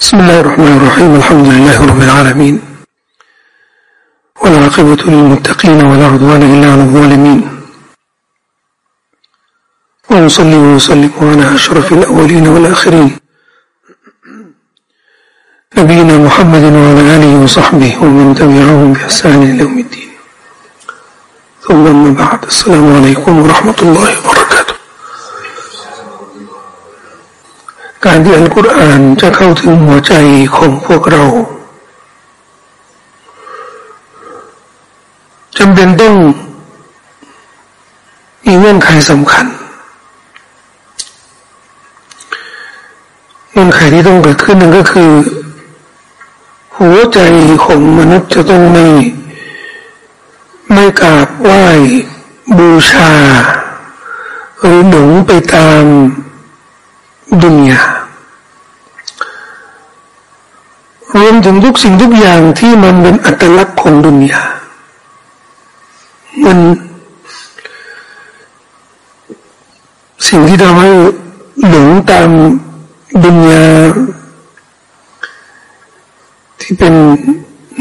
بسم الله الرحمن الرحيم. الحمد لله رب العالمين. والعاقبة للمتقين ولا عدوان إلا على الظالمين. ونصلي ونسلم على أشرف الأولين والآخرين. نبينا محمد وعلى آله وصحبه ومن تبعهم بإحسان إلى يوم الدين. ثم أما بعد السلام عليكم ورحمة الله وبركاته. การที่อัลกุรอานจะเข้าถึงหัวใจของพวกเราจำเป็นต้องมีเงื่อนไขสำคัญ เงื่อนไขที่ต้องเกิดขึ้นนั่นก็คือ หัวใจของมนุษย์จะต้องไม่ไม่กราบไหว้บูชา หรือหลงไปตามดุนยา รวมถึงทุกสิ่งทุกอย่างที่มันเป็นอัตลักษณ์ของดุนยา มัน สิ่งที่ทำให้หลงตามดุนยา ที่เป็น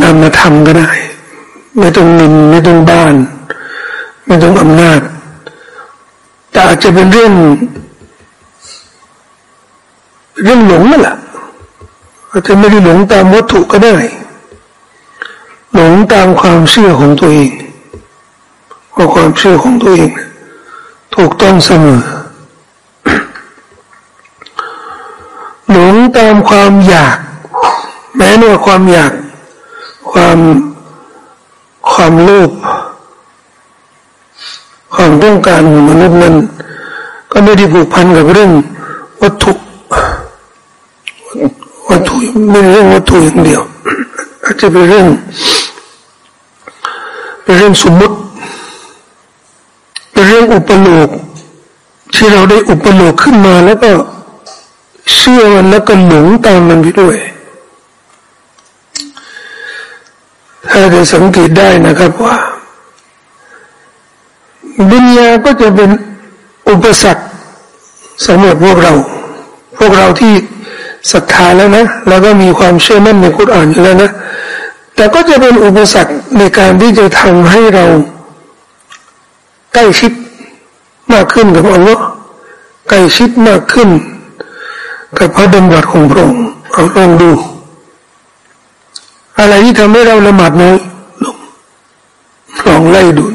นามธรรมก็ได้ ไม่ต้องนินไม่ต้องบ้าน ไม่ต้องอำนาจ แต่อาจจะเป็นเรื่อง เรื่องหลงนั่นแหละ อาจจะไม่ได้หลงตามวัตถุก็ได้ หลงตามความเชื่อของตัวเองว่าความเชื่อของตัวเอง ถูกต้องเสมอ หลงตามความอยาก แม้ว่าความอยาก ความความโลภความต้องการของมนุษย์นั้นก็ไม่ได้ผูกพันกับเรื่องวัตถุ วัตถุไม่เรื่องวัตถุอย่างเดียว อาจจะเป็นเรื่องเป็นเรื่องสมมติเป็นเรื่องอุปโลกที่เราได้อุปโลกขึ้นมาแล้วก็เชื่อมันแล้วก็หลงตามมันไปด้วยถ้าจะสังเกตได้นะครับว่าดุนยาก็จะเป็นอุปสรรคสำหรับพวกเรา พวกเราที่ ศรัทธาแล้วนะ แล้วก็มีความเชื่อมั่นในคุรานอยู่แล้วนะ แต่ก็จะเป็นอุปสรรคในการที่จะทำให้เราใกล้ชิดมากขึ้นกับอัลลอฮ์ใกล้ชิดมากขึ้น กับพระดำรัสของพระองค์เอาลองดู อะไรที่ทำให้เราละหมาดน้อยลงลองไล่ดู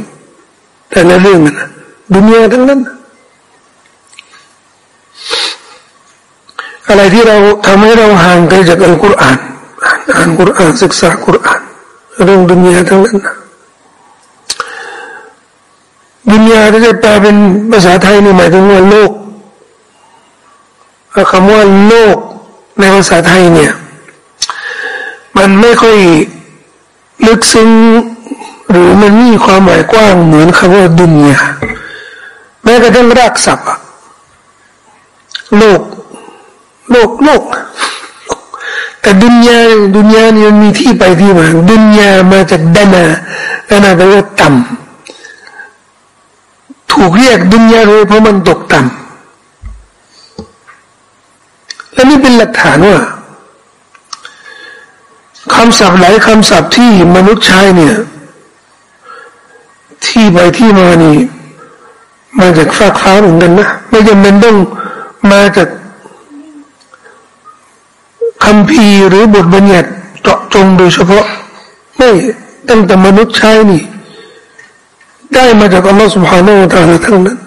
แต่ละเรื่องนะดุนยาทั้งนั้น อะไรที่เราทำให้เราห่างไกลจากอัลกุรอานอ่านกุรอานศึกษากุรอานเรื่องดุนยาทั้งนั้นดุนยาที่จะแปลเป็นภาษาไทยนี่หมายถึงว่าโลกคำว่าโลกในภาษาไทยเนี่ย มันไม่ค่อยลึกซึ้งหรือมันมีความหมายกว้างเหมือนคำว่าดุนยาแม้กระทั่งรากศัพท์โลก โลกโลก แต่ดุนยาดุนยานี่มันมีที่ไปที่มาดุนยามาจากดานาดานาแปลว่าต่ำถูกเรียกดุนยาเลยเพราะมันตกต่ำและนี่เป็นหลักฐานว่าคำศัพท์หลายคำศัพท์ที่มนุษย์ใช้เนี่ย ที่ไปที่มานี่มาจากฟากฟ้าเหมือนกันนะไม่จำเป็นต้องมาจาก คำพีหรือบทบัญญัติเจาะจงโดยเฉพาะ ไม่ตั้งแต่มนุษย์ใช้นี่ ได้มาจากอัลลอฮฺสุบฮานาอัลลอฮฺทั้งนั้น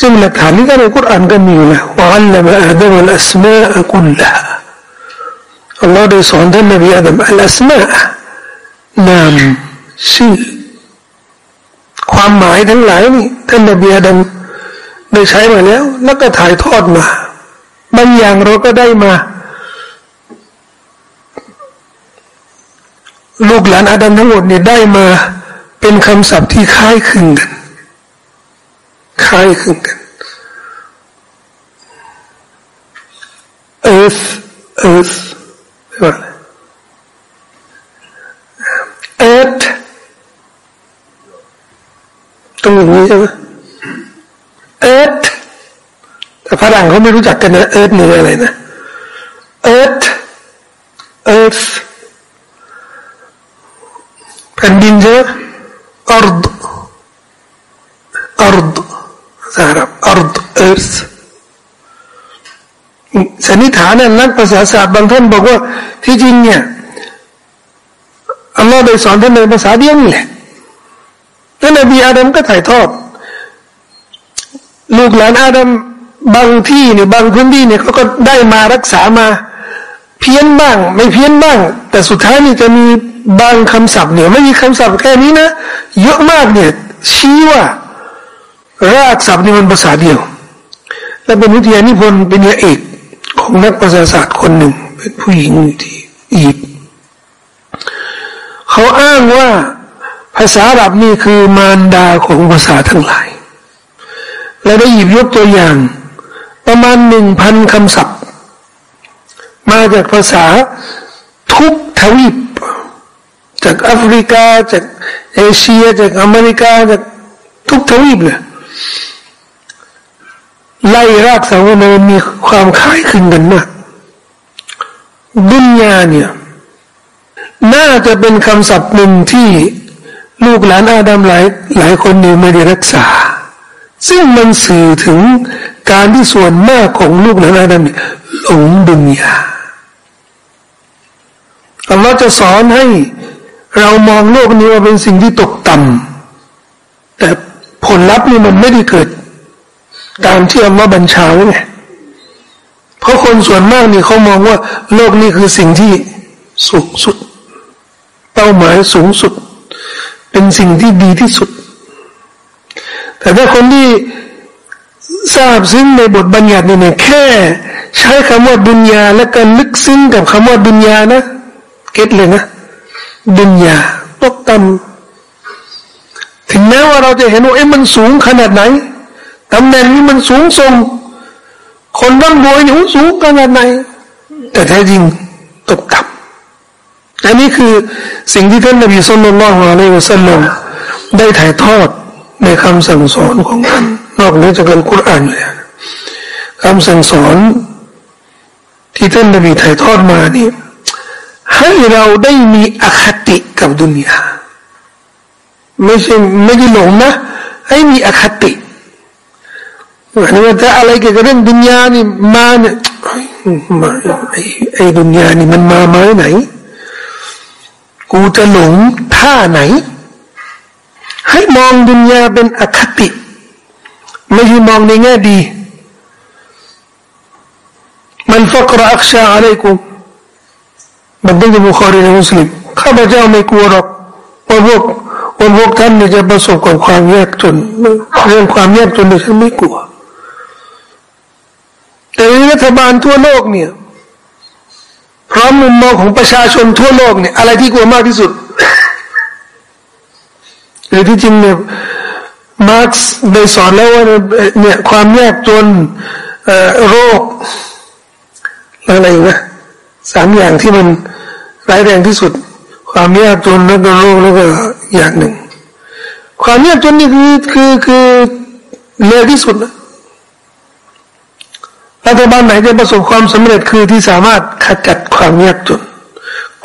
ซึ่งหลักฐานนี้ก็ในคุรานก็มีอยู่นะว่าอัลลอฮฺอาดัมอัลอัสมาอุลละอัลลอฮฺได้สอนท่านนบีอาดัมอัลอัสมานามชื่อความหมายทั้งหลายนี่ท่านนบีอาดัมได้ใช้มาแล้ว แล้วก็ถ่ายทอดมา บางอย่างเราก็ได้มา ลูกหลานอาดัมทั้งหมดเนี่ยได้มาเป็นคำศัพท์ที่คล้ายคลึงกัน คล้ายคลึงกัน earth earth ว่า earth ตรงนี้ใช่ไหม earth ฝรั่งเขาไม่รู้จักกันนะเอิร์ธมืออะไรนะเอิร์ธเอิร์ธแผ่นดินเจอไหอาร์ดอาร์ดสารับอาร์ดเอิร์ธสันนิษฐานนั้นนัภาษาศาสตร์บางท่านบอกว่าที่จริงเนี่ยอัลลอฮ์ได้สอนท่านในภาษาเดียวนี่แหละแล้วนบีอาดัมก็ถ่ายทอด ลูกหลานอาดัม บางที่เนี่ยบางพื้นที่เนี่ยเขาก็ได้มารักษามา เพี้ยนบ้าง ไม่เพี้ยนบ้าง แต่สุดท้ายนี่จะมีบางคำศัพท์เนี่ยไม่มีคำศัพท์แค่นี้นะเยอะมากเนี่ยชี้ว่ารากศัพท์นี่มันภาษาเดียว และเป็นวิทยานิพนธ์เป็นเอกของนักภาษาศาสตร์คนหนึ่ง เป็นผู้หญิงที่อียิปต์เขาอ้างว่าภาษาอับนี่คือมารดาของภาษาทั้งหลาย และได้หยิบยกตัวอย่าง ประมาณหนึ่งพันคำศัพท์ มาจากภาษาทุกทวีป จากแอฟริกา จากเอเชีย จากอเมริกา จากทุกทวีปเลยไล่รากสาวมันมีความคล้ายคลึงกันมากดุนยาเนี่ยน่าจะเป็นคำศัพท์หนึ่งที่ลูกหลานอาดัมหลายหลายคนนี่ไม่ได้รักษา ซึ่งมันสื่อถึง การที่ส่วนมากของลูกหลานอาดัมหลงดุนยาอัลลอฮ์จะสอนให้เรามองโลกนี้ว่าเป็นสิ่งที่ตกต่ำแต่ผลลัพธ์นี่มันไม่ได้เกิด ตามที่อัลลอฮ์บัญชาไว้ไงเพราะคนส่วนมากนี่เขามองว่า โลกนี้คือสิ่งที่สูงสุด เป้าหมายสูงสุด เป็นสิ่งที่ดีที่สุด แต่ถ้าคนที่ ทราบซึ้งในบทบัญญัติเนี่ยแค่ ใช้คำว่าดุนยาและการลึกซึ้งกับคำว่าดุนยานะเก็ตเลยนะดุนยาตกต่ำถึงแม้ว่าเราจะเห็นว่าเอ๊ะมันสูงขนาดไหนตำแหน่งนี้มันสูงส่ง คนร่ำรวยนี่สูงขนาดไหน แต่แท้จริงตกต่ำอันนี้คือสิ่งที่ท่านนบีสุลต่านละฮ์อะลัยฮิวะสัลลัมได้ถ่ายทอด ในคำสั่งสอนของท่านนอกเหนือจากการคุรานเลยคำสั่งสอนที่ท่านนบีถ่ายทอดมานี่ให้เราได้มีอคติกับดุนยาไม่ใช่ไม่ได้หลงนะ ให้มีอคติหมายถึงว่าถ้าอะไรเกี่ยวกับเรื่องดุนยานี่มาเนี่ยไอ้ไอ้ดุนยานี่มันมาไม้ไหน กูจะหลงท่าไหน ให้มองดุนยาเป็นอคติ ไม่ใช่มองในแง่ดี มันฟักรอักชาอะไรกูมันเป็นบุคอรีในมุสลิมข้าพเจ้าไม่กลัวหรอกว่าพวกว่าพวกท่านจะประสบกับความยากจนเรื่องความยากจนเนี่ยฉันไม่กลัว แต่รัฐบาลทั่วโลกเนี่ยพร้อมมุมมองของประชาชนทั่วโลกเนี่ยอะไรที่กลัวมากที่สุด หรือที่จริงเนี่ยมาร์กซ์ได้สอนแล้วว่าเนี่ยความยากจนโรคอะไรนะสามอย่างที่มันร้ายแรงที่สุด ความยากจนแล้วก็โรคแล้วก็อย่างหนึ่ง ความยากจนนี่คือคือคือเลวที่สุดนะรัฐบาลไหนจะประสบความสำเร็จคือที่สามารถขจัดความยากจน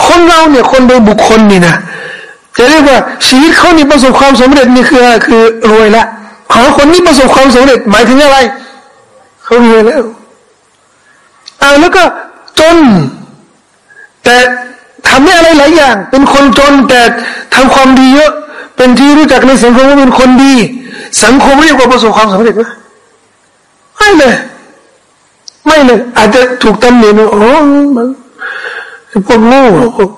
คนเราเนี่ยคนโดยบุคคลนี่นะ จะเรียกว่าชีวิตเขานี่ประสบความสำเร็จนี่คือคือรวยละขอคนนี้ประสบความสำเร็จหมายถึงอะไรเขารวยแล้วเอาแล้วก็จน แต่ทำได้อะไรหลายอย่าง เป็นคนจนแต่ทำความดีเยอะ เป็นที่รู้จักในสังคมว่าเป็นคนดี สังคมเรียกว่าประสบความสำเร็จไหมไม่เลย ไม่เลย อาจจะถูกตำหนิว่าโอ้พวกโง่พวก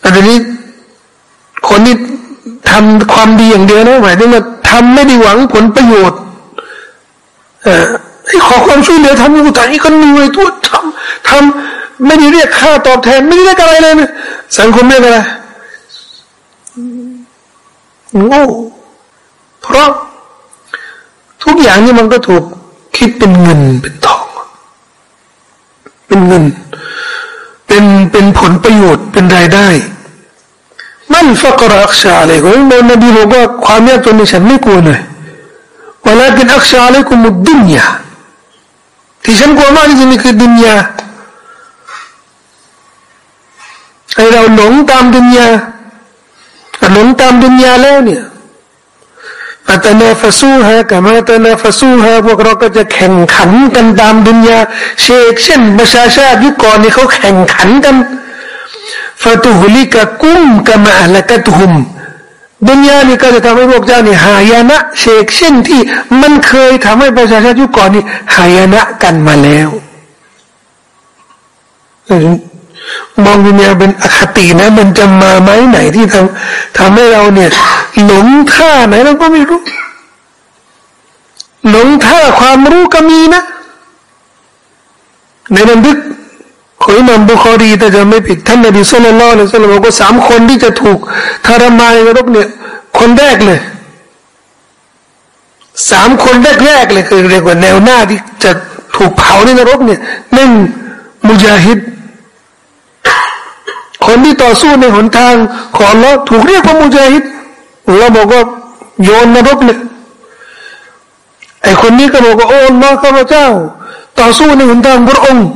แต่ทีนี้ คนที่ทำความดีอย่างเดียวนะหมายถึงว่าทำไม่ได้หวังผลประโยชน์เออขอความช่วยเหลือทำอยู่แต่นี้ก็เหนื่อยทุกทำทำไม่ได้เรียกค่าตอบแทน ไม่ได้เรียกอะไรเลยนะสังคมเรียกอะไรโง่เพราะทุกอย่างนี่มันก็ถูกคิดเป็นเงินเป็นทอง เป็นเงิน เป็นเป็นผลประโยชน์เป็นรายได้ มันฟักรักษาเลยก็มนบีบอกว่าความยากจนในฉันไม่กลัวเลยว่าแล้วเป็นอักษาเลยกุณมุดดุนยาที่ฉันกลัวมากที่สุดนี่คือดุนยาไอเราหลงตามดุนยาหลงตามดุนยาแล้วเนี่ยอัตนาฟสูฮะกับมาตนาฟสูฮะพวกเราก็จะแข่งขันกันตามดุนยาเชกเช่นประชาชาติยุคก่อนนี่เขาแข่งขันกัน ฟาตุฮลิกะกุ้มกะมาละกะตุมดุนยานี่ก็จะทำให้พวกเจ้านี่หายนะเชกเช่นที่มันเคยทำให้ประชาชาติยุคก่อนนี่หายนะกันมาแล้วมองดุนยาเป็นอคตินะ มันจะมาไหมไหนที่ทำทำให้เราเนี่ย หลงท่าไหนเราก็ไม่รู้ หลงท่าความรู้ก็มีนะ ในบันทึก ของอิมามบุคอรีแต่จะไม่ผิดท่านนบีสุลต่านละสุลต่านบอกว่าสามคนที่จะถูกทรมานในรกเนี่ย คนแรกเลยสามคนแรกๆเลยคือเรียกว่าแนวหน้าที่จะถูกเผาในนรกเนี่ยหนึ่งมุจาฮิดคนที่ต่อสู้ในหนทางของเราถูกเรียกว่ามุจาฮิดเราบอกว่าโยนนรกเลยไอคนนี้ก็บอกว่าโอ้น้อข้าพเจ้า ต่อสู้ในหนทางพระองค์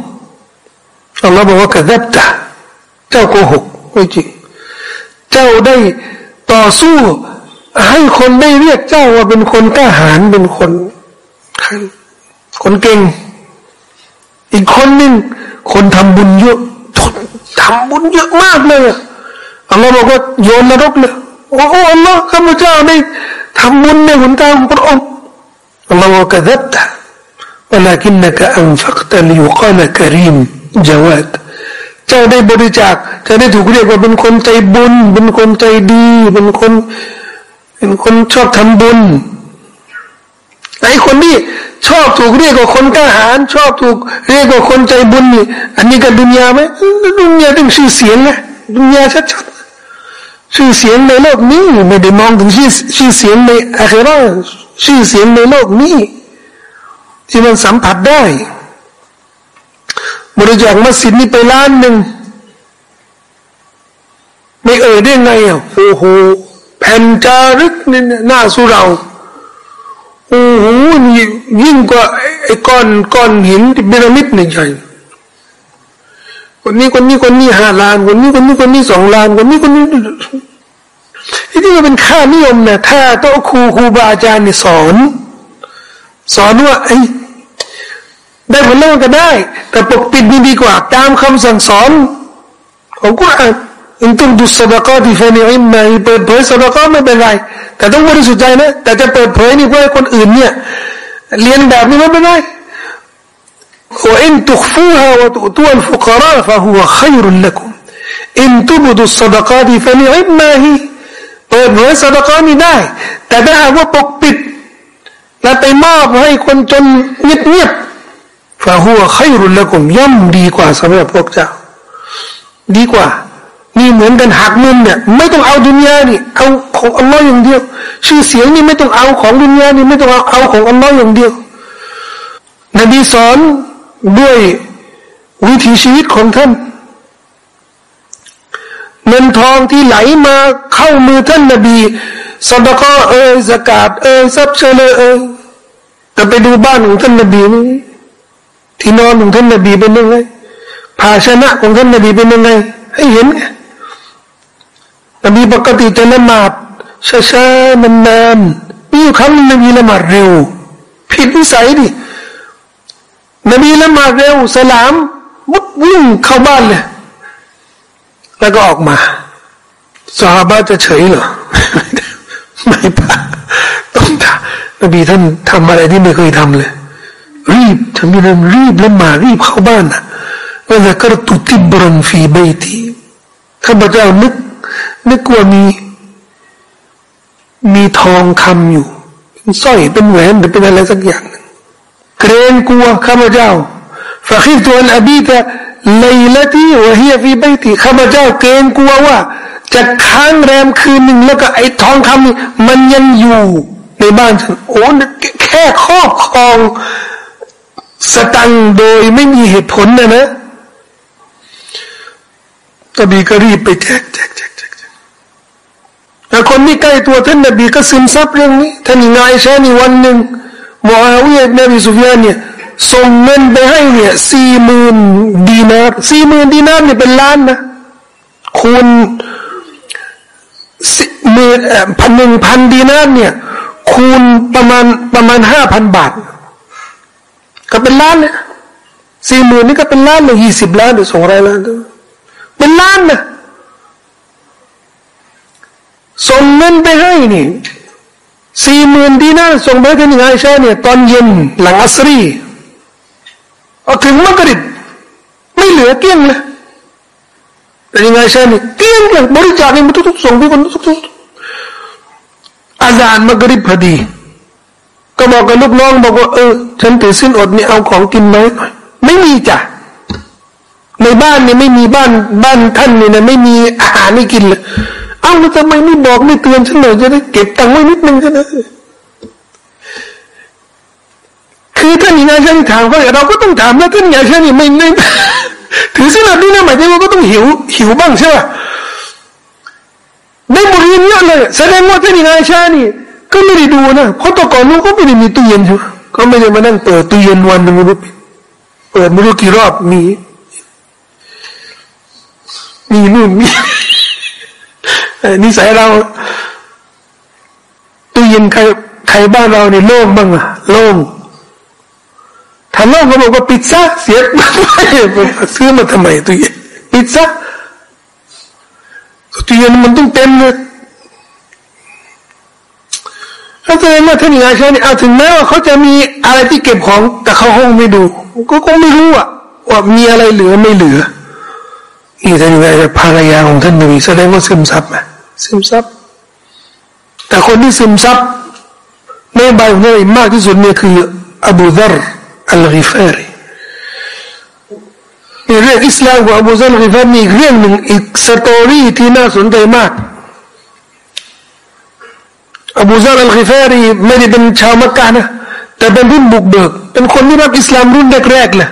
อัลลอฮ์บอกว่ากระดับตาเจ้าโกหกไม่จริงเจ้าได้ต่อสู้ ให้คนได้เรียกเจ้าว่าเป็นคนกล้าหาญเป็นคนคนเก่ง อีกคนหนึ่งคนทำบุญเยอะทำบุญเยอะมากเลยอัลลอฮ์บอกว่าโยนนรกเลยโอ้อัลลอฮ์ข้าพเจ้าได้ทำบุญในหนทางพระองค์อัลลอฮ์บอกกระดับตา ولكنك أنفقت ليقال كريم อย่าว่าเจ้าได้บริจาคจะได้ถูกเรียกว่าเป็นคนใจบุญ เป็นคนใจดี เป็นคน เป็นคนชอบทำบุญไอ้คนนี้ชอบถูกเรียกว่าคนก้าหาญชอบถูกเรียกว่าคนใจบุญนี่อันนี้กับดุนยาไหมดุนยาต้องชื่อเสียงนะดุนยาชัดๆชื่อเสียงในโลกนี้ไม่ได้มองถึงชื่อชื่อเสียงในอะไรบ้าชื่อเสียงในโลกนี้ที่มันสัมผัสได้ บริจาคมัสยิดนี่ไปล้านหนึ่งไม่เอ่ยได้ไงอะโอ้โหแผ่นจารึกนี่หน้าสุเราโอ้โหยิ่งกว่าไอ้ก้อนก้อนหินที่พีระมิดนี่ใหญ่คนนี้คนนี้คนนี้ห้าล้าน คนนี้คนนี้คนนี้สองล้าน คนนี้คนนี้ที่นี่มันเป็นค่านิยมนะถ้าโต๊ะครูครูบาอาจารย์นี่สอน สอนว่าไอ้ ได้ผลแล้วก็ได้ แต่ปกปิดนี่ดีกว่า ตามคำสั่งสอนของกุรอานอินตุดุสดากาติฟานิอิมมาเปิดเผยสดากาไม่เป็นไรแต่ต้องบริสุทธิ์ใจนะแต่จะเปิดเผยนี่เพื่อให้คนอื่นเนี่ยเรียนแบบนี้ไม่เป็นไร وإن تخفوها وتؤتوا الفقراء فهو خير لكم إن تبدوا الصدقات فنعم ما هي เปิดเผยสดกานี่ได้ แต่ถ้าหากว่าปกปิดและไปมอบให้คนจนเงียบๆ ฟาหัวไขรุลละกุมย่อมดีกว่าสำหรับพวกเจ้า ดีกว่า นี่เหมือนกันหักมุมเนี่ย ไม่ต้องเอาดุนยานี่เอาของอัลลอฮ์อย่างเดียว ชื่อเสียงนี่ไม่ต้องเอาของดุนยานี่ไม่ต้องเอาเอาของอัลลอฮ์อย่างเดียวนบีสอนด้วยวิถีชีวิตของท่านเงินทองที่ไหลมาเข้ามือท่านนบีสดก็เอ่ยสกาดเอ่ยซับเชลเอ่ยแต่ไปดูบ้านของท่านนบีนี่ ที่นอนของท่านนบีเป็นยังไงภาชนะของท่านนบีเป็นยังไง ให้เห็นไงนบีปกติจะละหมาดช้าๆนานๆมีอยู่ครั้งนบีละหมาดเร็ว ผิดวิสัยดินบีละหมาดเร็วสลามมุดวิ่งเข้าบ้านเลยแล้วก็ออกมาสาบาจะเฉยเหรอไม่ปะต้องทำนบีท่านทำอะไรที่ไม่เคยทำเลย รีบทำยังไงรีบละหมาดรีบเข้าบ้านนะว่าจะกระตุติบรันฟีเบตีข้าพเจ้านึกนึกว่ามี มีทองคำอยู่เป็นสร้อยเป็นแหวนหรือเป็นอะไรสักอย่างหนึ่งเกรงกลัวข้าพเจ้าฟะคิดตัวอับีตะเลยลตีวะเฮียฟีเบตีข้าพเจ้าเกรงกลัวว่า จะค้างแรมคืนหนึ่งแล้วก็ไอ้ทองคำมันยังอยู่ในบ้านฉันโอ้แค่ครอบครอง สตังโดยไม่มีเหตุผลนะนะนบีก็รีบไปแจกแจกแจกแจกแต่คนที่ใกล้ตัวท่านนบีก็ซึมซับเรื่องนี้ท่านนายชานี่วันหนึ่งมออาวิยนบีสุฟยานเนี่ยส่งเงินไปให้เนี่ยสี่หมื่นดีนาร์สี่หมื่นดีนาร์เนี่ยเป็นล้านนะคูณมือพันหนึ่งพันดีนาร์เนี่ยคูณประมาณประมาณห้าพันบาท ก็เป็นล้านเนี่ยสี่หมื่นนี่ก็เป็นล้านเลยยี่สิบล้านหรือสองร้อยล้านเป็นล้านนะส่งเงินไปให้นี่สี่หมื่นดีนาร์ส่งไปให้ที่ไงใช่เนี่ยตอนเย็นหลังอัสรีเอาถึงมักริบไม่เหลือเกี้ยงเลยเป็นยังไงใช่ไหมเกี้ยงเลยบริจาคให้มันทุกๆส่งทุกคนทุกๆอาจารย์มักริบพอดี ก็บอกกับลูกน้องบอกว่าเออ ฉันถือสิ้นอดนี่เอาของกินไหมไม่มีจ้ะในบ้านเนี่ยไม่มีบ้านบ้านท่านเนี่ยไม่มีอาหารให้กินเลยเอ้าแล้วทำไมไม่บอกไม่เตือนฉันเลยจะได้เก็บตังค์ไว้นิดนึงก็ได้คือท่านอินาชันถามก็เราก็ต้องถามนะท่านอินาชันนี่ไม่ไม่ถือสินานี่นะหมายถึงว่าก็ต้องหิวหิวบ้างใช่ไหมได้บริเวณเยอะเลยแสดงว่าท่านอินาชันนี่ ก็ไม่ได้ดูนะเพราะตัวก่อนนู้นก็ไม่ได้มีตู้เย็นใช่ไหมก็ไม่ได้มานั่งเปิดตู้เย็นวันหนึ่งไม่รู้เปิดไม่รู้กี่รอบมี มีนู่นมีนิสัยเราตู้เย็นใครใครบ้านเราเนี่ยโล่งบ้างอะโล่งทำแล้วเขาบอกว่าปิดซะเสียซื้อมาทำไมตัวเย็นปิดซะตัวเย็นมันต้องเต็มเลย ถ้าแสดงว่าท่านอาชานี่เอาถึงแม้ว่าเขาจะมีอะไรที่เก็บของ แต่เขาห้องไม่ดู ก็คงไม่รู้อะว่ามีอะไรเหลือไม่เหลือนี่ท่านอาชาภรรยาของท่านนบีแสดงว่าซึมซับไหมซึมซับแต่คนที่ซึมซับในใบของนบีมากที่สุดเนี่ยคืออบูดร์อัลกิฟารีเรื่องอิสลามของอบูซัลกิฟารีอีกเรื่องหนึ่งอีก story ที่น่าสนใจมาก อบูซัลอัลกิฟารีไม่ได้เป็นชาวมักกะนะแต่เป็นรุ่นบุกเบิก เป็นคนที่รับอิสลามรุ่นแรกๆเลย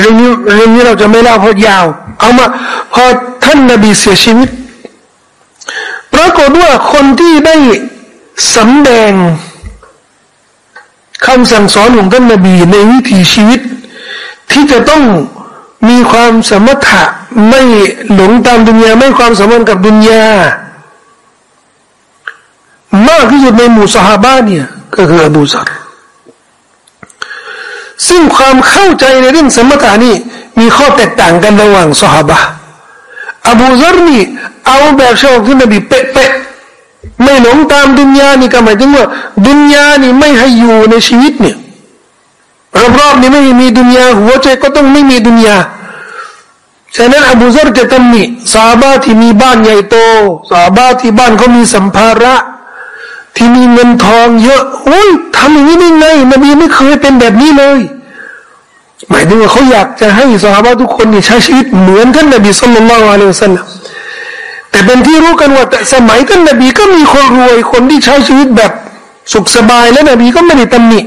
เรื่องนี้เรื่องนี้เราจะไม่เล่าเพราะยาว เอามาพอท่านนบีเสียชีวิตปรากฏว่าคนที่ได้สำแดงคำสั่งสอนของท่านนบีในวิถีชีวิต ที่จะต้องมีความสมถะไม่หลงตามดุนยาไม่ความสมพันธ์กับดุนยา มากที่สุดในหมู่สหาบ้านเนี่ยก็คืออบูซัรซึ่งความเข้าใจในเรื่องสมถะนี่มีข้อแตกต่างกันระหว่างสหาบะอบูซัรนี่เอาแบบชอบที่นบีเป๊ะๆไม่หลงตามดุนยานี่ก็หมายถึงว่าดุนยานี่ไม่ให้อยู่ในชีวิตเนี่ยรอบๆนี่ไม่มีดุนยาหัวใจก็ต้องไม่มีดุนยาฉะนั้นอบูซารจะตำหนิสาบาที่มีบ้านใหญ่โตสาบาที่บ้านเขามีสัมภาระ ที่มีเงินทองเยอะโอ้ยทำอย่างนี้ได้ไงนบีไม่เคยเป็นแบบนี้เลย หมายถึงว่าเขาอยากจะให้สาบาทุกคนนี่ใช้ชีวิตเหมือนท่านนบีสุลต่านละอัลลอฮฺสัลลัมแต่เป็นที่รู้กันว่าแต่สมัยท่านนบีก็มีคนรวยคนที่ใช้ชีวิตแบบสุขสบายและนบีก็ไม่ได้ตำหนิ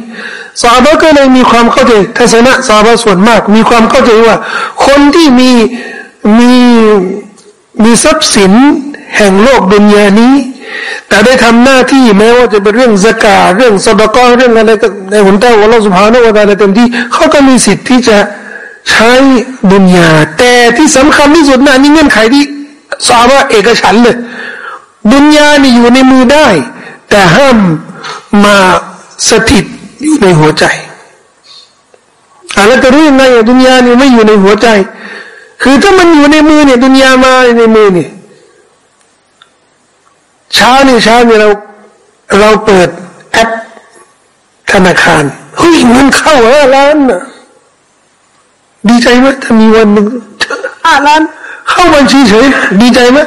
สาบะก็เลยมีความเข้าใจทัศนะสาบะส่วนมาก มีความเข้าใจว่า คนที่มีมีมีทรัพย์สินแห่งโลกดุนยานี้ แต่ได้ทำหน้าที่แม้ว่าจะเป็นเรื่องสกาเรื่องสดกอเรื่องอะไรในหุนเต้าของเราสุภาโนวตาในเต็มที่เขาก็มีสิทธิ์ที่จะใช้ดุนยาแต่ที่สำคัญที่สุดนะนี่เงื่อนไขที่สาบะเอกฉันเลยดุนยานี่อยู่ในมือได้ แต่ห้ามมาสถิตอยู่ในหัวใจอะไรจะรู้ยังไงดุนยานี่ไม่อยู่ในหัวใจ คือถ้ามันอยู่ในมือเนี่ยดุนยามาในมือเนี่ย ช้านี่ช้านี่เรา เราเปิดแอปธนาคารเฮ้ยเงินเข้าห้าล้านนะดีใจไหมถ้ามีวันหนึ่งห้าล้าน เข้าบัญชีเฉยดีใจไหม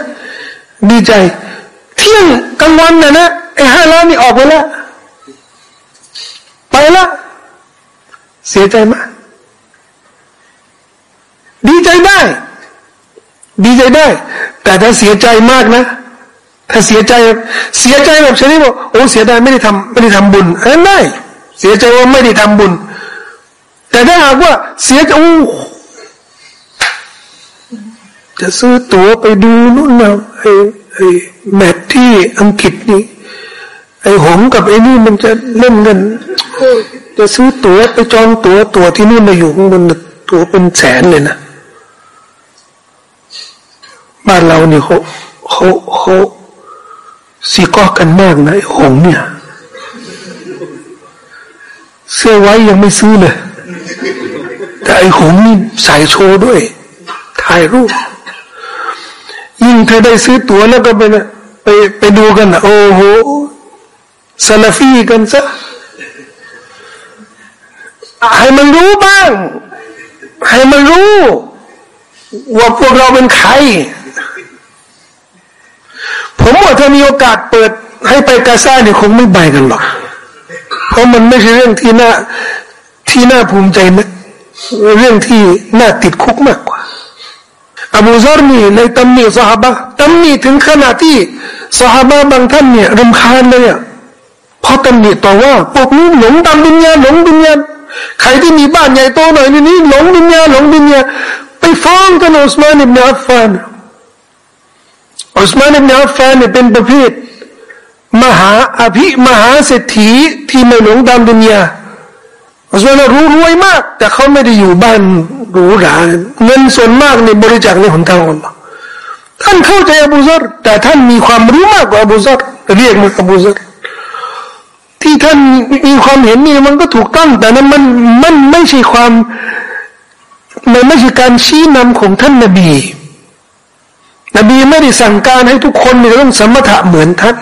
ดีใจ เที่ยงกลางวันน่ะนะไอ้ห้าล้านนี่ออกไปแล้วไปละเสียใจไหมดีใจได้ ดีใจได้ แต่ถ้าเสียใจมากนะ ถ้าเสียใจเสียใจแบบชนิดว่าโอ้เสียดายไม่ได้ทำไม่ได้ทำบุญอันได้ เสียใจว่าไม่ได้ทำบุญ แต่ถ้าหากว่าเสียใจโอ้จะซื้อตั๋วไปดูนู่นนะไอ้ไอ้แมทที่อังกฤษนี่ไอ้หงกับไอ้นี่มันจะเล่นกันจะซื้อตั๋วไปจองตั๋วตั๋วที่นู่นมาอยู่ข้างบนตั๋วเป็นแสนเลยนะบ้านเราเนี่ยเขาเขาเขา สีก้อกันมากนะหงเนี่ย เสื้อไว้ยังไม่ซื้อเลย แต่ไอ้หงนี่ใส่โชว์ด้วย ถ่ายรูป ยิ่งเธอได้ซื้อตั๋วแล้วก็ไปนะไปไปดูกันนะโอ้โหซาลาฟีกันซะให้มันรู้บ้าง ให้มันรู้ ว่าพวกเราเป็นใคร ผมว่าถ้ามีโอกาสเปิดให้ไปกาซาเนี่ยคงไม่ไปกันหรอก เพราะมันไม่ใช่เรื่องที่น่าที่น่าภูมิใจนะเรื่องที่น่าติดคุกมากกว่าอบูซาร์นี่ในตำหนิสหบะตำหนิถึงขนาดที่สหบะบางท่านเนี่ยรำคาญเลยอะเพราะตำหนิต่อว่าพวกนี้หลงตามดุนยาหลงดุนยาใครที่มีบ้านใหญ่โตหน่อยนี่หลงดุนยาหลงดุนยาไปฟ้องกันอุสมานอิบเนอัฟฟาน อุสมานอิบนอัฟานเนี่ยเป็นประเภท มหาอภิมหาเศรษฐีที่ไม่หลงตามดุนยาอุสมานรู้รวยมาก แต่เขาไม่ได้อยู่บ้านหรูหราเงินส่วนมากในบริจาคในหนทางอัลลอฮ์ท่านเข้าใจอบูซารแต่ท่านมีความรู้มากกว่าอบูซารเรียกมันอบูซารที่ท่านมีความเห็นนี่มันก็ถูกต้อง แต่นั้นมันมันไม่ใช่ความมันไม่ใช่การชี้นำของท่านนบี นบีไม่ได้สั่งการให้ทุกคนเนี่ยต้องสมถะเหมือนท่าน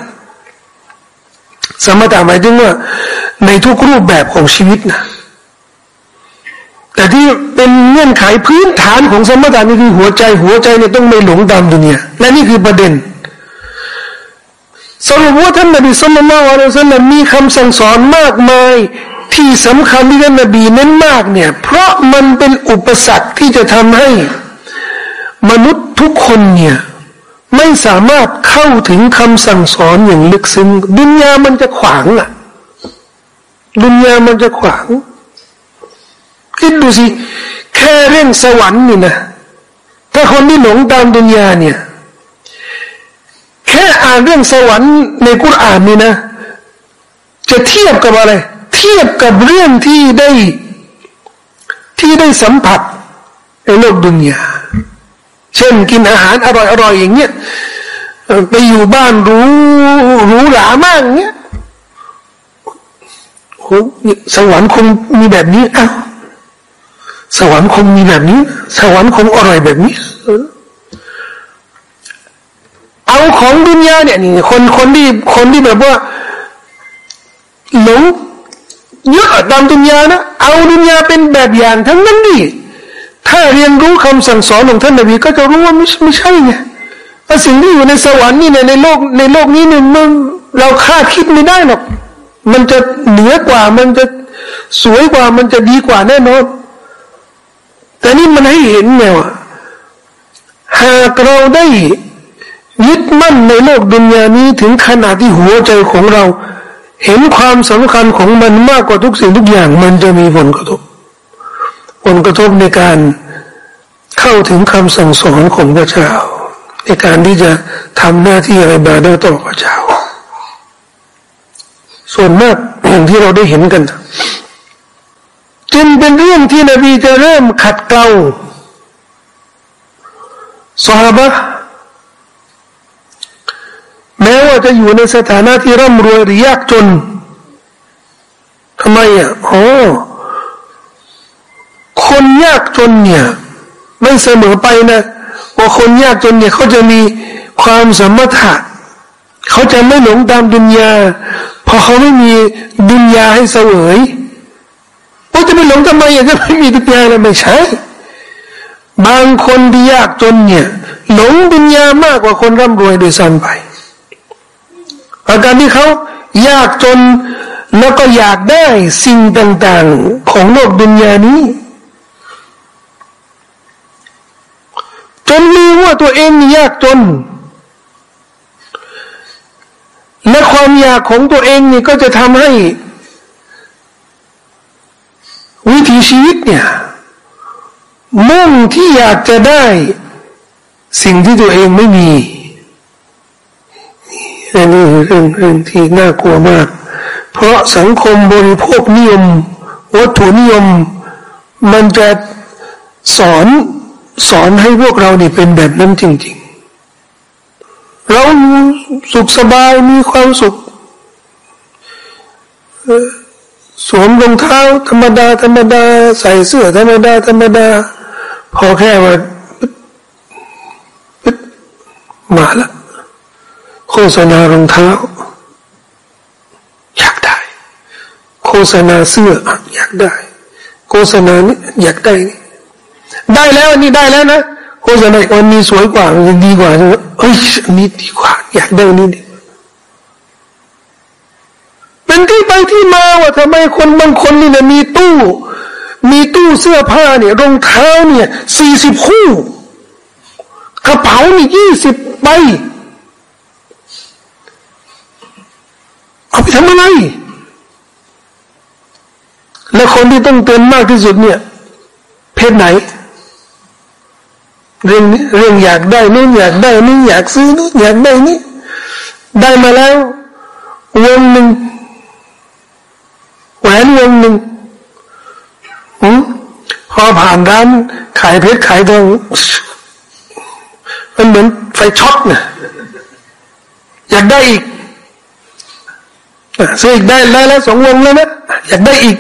สมถะหมายถึงว่า ในทุกรูปแบบของชีวิตนะแต่ที่เป็นเงื่อนไขพื้นฐานของสมถะนี่คือหัวใจ หัวใจเนี่ยต้องไม่หลงตามดุนยาและนี่คือประเด็นสรุปว่าท่านนบีสุลต่านละอัลลอฮฺมีคำสั่งสอนมากมาย ที่สำคัญที่ท่านนบีเน้นมากเนี่ย เพราะมันเป็นอุปสรรคที่จะทำให้มนุษย์ ทุกคนเนี่ยไม่สามารถเข้าถึงคำสั่งสอนอย่างลึกซึ้งดุนยามันจะขวางอะ ดุนยามันจะขวางคิดดูสิ แค่เรื่องสวรรค์นี่นะ ถ้าคนที่หลงตามดุนยาเนี่ย แค่อ่านเรื่องสวรรค์ในกุรอานนี่นะ จะเทียบกับอะไร เทียบกับเรื่องที่ได้ที่ได้สัมผัสในโลกดุนยา เช่นกินอาหารอร่อยๆอย่างเงี้ยไปอยู่บ้านรู้รู้หรามากเงี้ยโหสวรรค์คงมีแบบนี้อ้าวสวรรค์คงมีแบบนี้ สวรรค์คงอร่อยแบบนี้เอาของดุนยาเนี่ยนี่คนคนที่คนที่แบบว่าหลงเยอะตามดุนยานะเอาดุนยาเป็นแบบอย่างทั้งนั้นดิ ถ้าเรียนรู้คำสั่งสอนของท่านนบีก็จะรู้ว่าไม่ไม่ใช่ไงว่าสิ่งที่อยู่ในสวรรค์นี่ในในโลกในโลกนี้เนี่ยมันเราคาดคิดไม่ได้หรอก มันจะเหนือกว่ามันจะสวยกว่ามันจะดีกว่าแน่นอน แต่นี่มันให้เห็นไงว่าหากเราได้ยึดมั่นในโลกดุนยานี้ถึงขนาดที่หัวใจของเรา เห็นความสำคัญของมันมากกว่าทุกสิ่งทุกอย่าง มันจะมีผลกระทบ ผลกระทบในการเข้าถึงคำสั่งสอนของพระเจ้า ในการที่จะทำหน้าที่อะไรบาดต่อพระเจ้า ส่วนมากอย่างที่เราได้เห็นกัน จึงเป็นเรื่องที่นบีจะเริ่มขัดเกลาสฮาบะแม้ว่าจะอยู่ในสถานะที่ร่ำรวยหรือยากจนทำไมอะโอ้ากจนเนี่ยไม่เสมอไปนะว่าคนยากจนเนี่ยเขาจะมีความสมถะเขาจะไม่หลงตามดุนยาพราะเขาไม่มีดุนยาให้เสวยเขาจะไปหลงทำไมอะจะไม่มีดุนยาเลยไม่ใช่บางคนที่ยากจนเนี่ย หลงดุนยามากกว่าคนร่ำรวยโดยซ้ำไปอาการที่เขายากจนแล้วก็อยากได้สิ่งต่าง ๆ ของโลกดุนยานี้ จนรู้ว่าตัวเองยากจน และความอยากของตัวเองนี่ก็จะทำให้ วิถีชีวิตเนี่ยมุ่งที่อยากจะได้ สิ่งที่ตัวเองไม่มีอันนี้เรื่องเรื่องที่น่ากลัวมาก เพราะสังคมบริโภคนิยม วัตถุนิยม มันจะสอน สอนให้พวกเราเนี่เป็นแบบนั้นจริง ๆ เราสุขสบายมีความสุขสวมรองเท้าธรรมดา ธรรมดา ใส่เสื้อธรรมดา ธรรมดา พอแค่ว่ามาละโฆษณารองเท้า อยากได้ โฆษณาเสื้ออยากได้ โฆษณานี่อยากได้นี่ ได้แล้วอันนี้ได้แล้วนะโฆษณาอันนี้สวยกว่ามันดีกว่าเอ้ยอันนี้ดีกว่า อยากได้อันนี้ดีเป็นที่ไปที่มาว่าทำไมคนบางคนนี่เนี่ยมีตู้ มีตู้เสื้อผ้าเนี่ยรองเท้าเนี่ยสี่สิบคู่กระเป๋านี่ยี่สิบใบเอาไปทำอะไร และคนที่ต้องเตือนมากที่สุดเนี่ย เพศไหน เรื่องเรื่องอยากได้นู่นอยากได้นี่อยากซื้อนู่นอยากได้นี่ได้มาแล้ววงหนึ่งแหวนวงหนึ่งพอผ่านร้านขายเพชรขายทองมันเหมือนไฟช็อตเนี่ยอยากได้อีกซื้ออีกได้ได้แล้วสองวงแล้วนะอยากได้อีก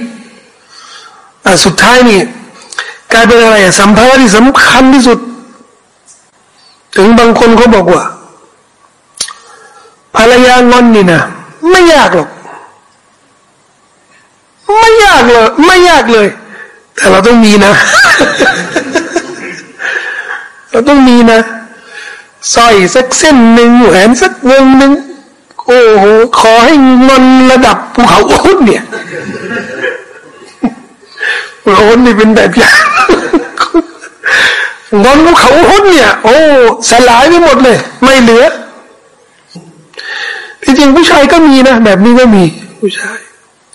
อสุดท้ายนี่กลายเป็นอะไรสัมภาระที่สำคัญที่สุด ถึงบางคนเขาบอกว่า ภรรยางอนนี่นะไม่ยากหรอก ไม่ยากเลย ไม่ยากเลย แต่เราต้องมีนะ เราต้องมีนะสร้อยสักเส้นหนึ่งแหวนสักวงหนึ่งโอ้โหขอให้งินระดับภูเขาโอ้เนี่ยโอ้นี่เป็นแบบอย่าง เงินภูเขาโอ้เนี่ย โอ้สลายไปหมดเลย ไม่เหลือจริงผู้ชายก็มีนะ แบบนี้ก็มีผู้ชาย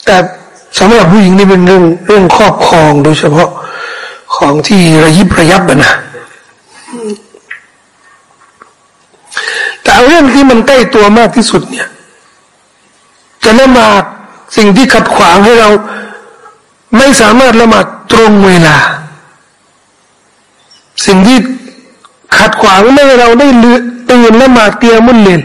แต่สำหรับผู้หญิงนี่เป็นเรื่องเรื่องครอบครองโดยเฉพาะของที่ระยิบระยับนะแต่เรื่องที่มันใกล้ตัวมากที่สุดเนี่ยจะละหมาดสิ่งที่ขัดขวางให้เรา ไม่สามารถละหมาดตรงเวลา สิ่งที่ขัดขวางไม่ให้เราได้เลือตื่นละหมาดเตียมุนเลน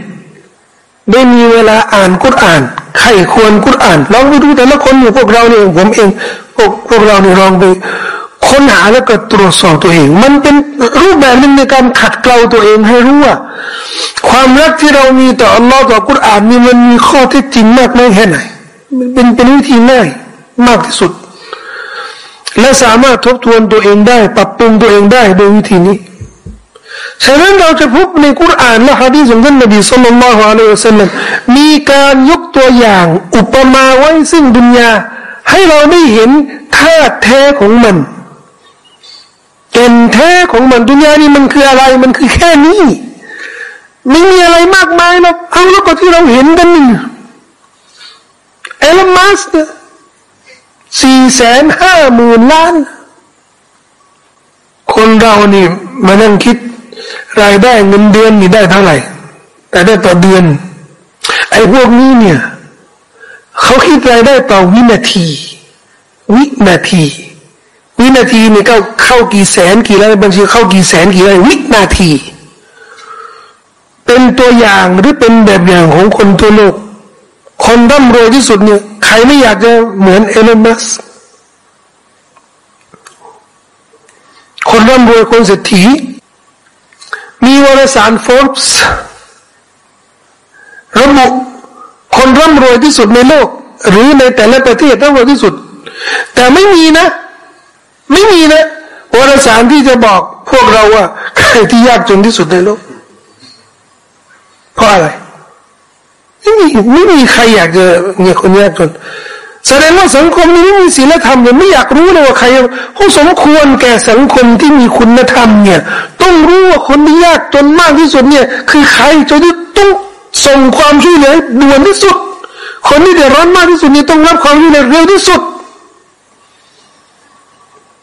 ได้มีเวลาอ่านกุรอ่านใครควรกุรอ่านลองไปดูแต่ละคนอยู่พวกเราเนี่ยผมเองพวกพวกเราเนี่ยลองไปค้นหาแล้วก็ตรวจสอบตัวเอง มันเป็นรูปแบบหนึ่งในการขัดเกลาตัวเองให้รู้ว่า ความรักที่เรามีต่ออัลลอฮ์ต่อกุรอานนี่มันมีข้อเท็จจริงมากน้อยแค่ไหนเป็นเป็นวิธีง่ายมากที่สุด และสามารถทบทวนตัวเองได้ ปรับปรุงตัวเองได้โดยวิธีนี้ ฉะนั้นเราจะพบในกุรอานและฮะดีษของท่านนบีสุลต่านละฮ์อะลัยฮิสซามมีการยกตัวอย่าง อุปมาไว้ซึ่งดุนยาให้เราได้เห็นท่าแท้ของมันเก่นแท้ของมันดุนยานี่มันคืออะไรมันคือแค่นี้ไม่มีอะไรมากมายหรอกเอาแล้วก็ที่เราเห็นกันนี่เอลมัส สี่แสนห้าหมื่นล้าน คนเรานี่มานั่งคิดรายได้เงินเดือนนี่ได้เท่าไหร่แต่ได้ต่อเดือน ไอ้พวกนี้เนี่ยเขาคิดรายได้ต่อวินาที วินาที วินาทีนี่ก็เข้ากี่แสนกี่ล้านบัญชีเข้ากี่แสนกี่ล้านวินาที เป็นตัวอย่างหรือเป็นแบบอย่างของคนทั่วโลกคนร่ำรวยที่สุดเนี่ย รไม่อยากจะเหมือนเอลอนมัสคนร่ำรวยคนเศรษฐี มีวารสารโฟร์บส์ระบุคนร่ำรวยที่สุดในโลก หรือในแต่ละประเทศร่ำรวยที่สุด แต่ไม่มีนะ ไม่มีนะวารสารที่จะบอกพวกเราว่าใครที่ยากจนที่สุดในโลกเพราะอะไร ม่มีไม่มีใครอยากจะเนี่ยคนยากจนแสดงว่าสังคมนี้ไม่มีศีลธรรมเนี่ยไม่อยากรู้เลยว่าใครผู้สมควรแก่สังคมที่มีคุณธรรมเนี่ย ต้องรู้ว่าคนที่ยากจนมากที่สุดเนี่ย คือใครจะต้องส่งความช่วยเหลือด่วนที่สุด คนที่เดือดร้อนมากที่สุดนี่ต้องรับความช่วยเหลือเร็วที่สุด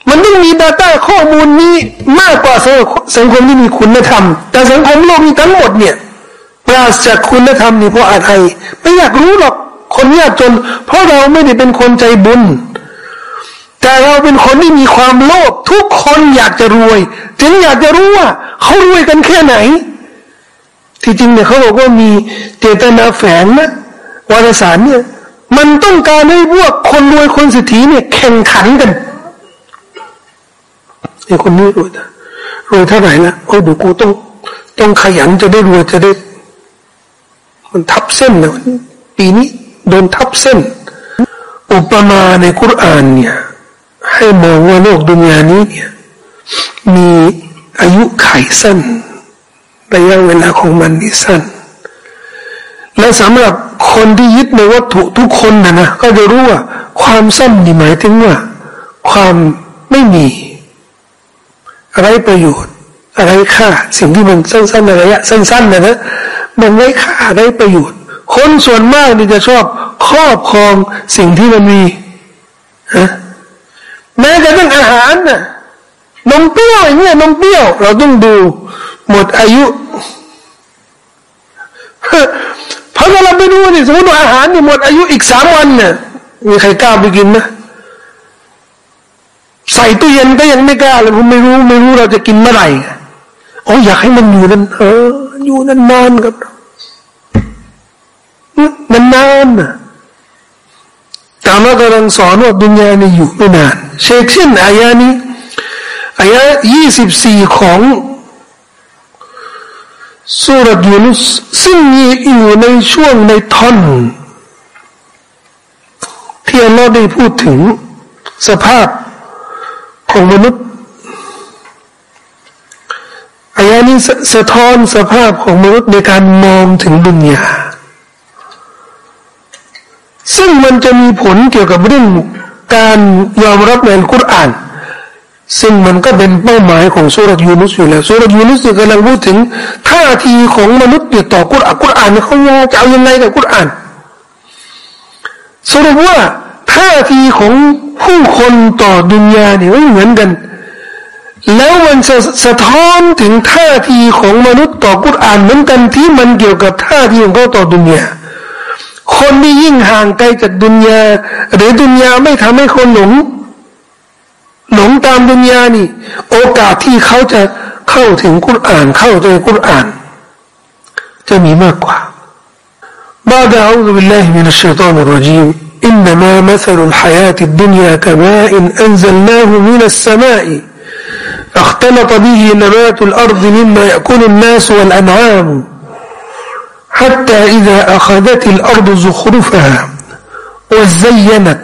มันต้องมีดาต้าข้อมูลนี้มากกว่าสังคมที่มีคุณธรรม แต่สังคมโลกนี้ทั้งหมดเนี่ย ปราศจากคุณธรรมนี่เพราะอะไรไม่อยากรู้หรอกคนยากจน เพราะเราไม่ได้เป็นคนใจบุญ แต่เราเป็นคนที่มีความโลภทุกคนอยากจะรวยถึงอยากจะรู้ว่าเขารวยกันแค่ไหน ที่จริงเนี่ยเขาบอกว่ามีเจตนาแฝงนะวารสารเนี่ยมันต้องการให้พวกคนรวยคนเศรษฐีเนี่ยแข่งขันกันไอ้คนนี้รวยนะรวยเท่าไหร่ละโอ้ดูกูต้องต้องขยันจะได้รวยจะได้ มันทับเส้นนะปีนี้โดนทับเส้น อุปมาในคุรานเนี่ย ให้มองว่าโลกดุนยานี้เนี่ยมีอายุไขสั้นระยะเวลาของมันนี่สั้น และสำหรับคนที่ยึดในวัตถุทุกคนนะนะก็จะรู้ว่า ความสั้นนี่หมายถึงว่า ความไม่มี อะไรประโยชน์ อะไรค่า สิ่งที่มันสั้นๆระยะสั้นๆนะนะ มันไม่ค่าอะไรประโยชน์ คนส่วนมากนี่จะชอบครอบครองสิ่งที่มันมีฮะแม้แต่เรื่งอาหารน่ะนมเปรี้ยวอย่างเงี้ยนมเปรี้ยว เราต้องดู หมดอายุเพราะเราไม่รู้นี่สมมติว่าอาหารนี่หมดอายุอีกสามวันเนี่ยมีใครกล้าไปกินไหมใส่ตู้เย็นก็ยังไม่กล้าเลยผมไม่รู้ไม่รู้เราจะกินเมื่อไหร่ โอ้อยากให้มันอยู่นั่นเอออยู่นานนกับนานนานนะตามากำลังสอนว่าดุนยานี่อยู่ไม่นานเชคเช่นอายานี้อายะยี่สิบสี่ของสุรยูนุสซึ่งมีอยู่ในช่วงในท่อนที่อัลลอฮ์ได้พูดถึงสภาพของมนุษย์ อายะนี้สะท้อนสภาพของมนุษย์ในการมองถึงดุนยาซึ่งมันจะมีผลเกี่ยวกับเรื่องการยอมรับในอัลกุรอาน ซึ่งมันก็เป็นเป้าหมายของสุรยูนุสอยู่แล้วสุรยูนุสกำลังพูดถึงท่าทีของมนุษย์เนี่ยต่อกุรอานกุรอานเขาจะเอายังไงกับกุรอานสรุปว่าท่าทีของผู้คนต่อดุนยาเนี่ยไม่เหมือนกัน แล้วมันจะสะท้อนถึงท่าทีของมนุษย์ต่อกุรอานเหมือนกันที่มันเกี่ยวกับท่าทีของเขาต่อดุนยาคนที่ยิ่งห่างไกลจากดุนยาหรือดุนยาไม่ทำให้คนหลงหลงตามดุนยานี่ โอกาสที่เขาจะเข้าถึงกุรอาน เข้าใจกุรอาน จะมีมากกว่า بعد أعوذ بالله من الشيطان الرجيم إنما مثل الحياة الدنيا كماء أنزلناه من السماء اختلط به نبات الأرض مما يأكل الناس والأنعام حتى إذا أخذت الأرض زخرفها وزينت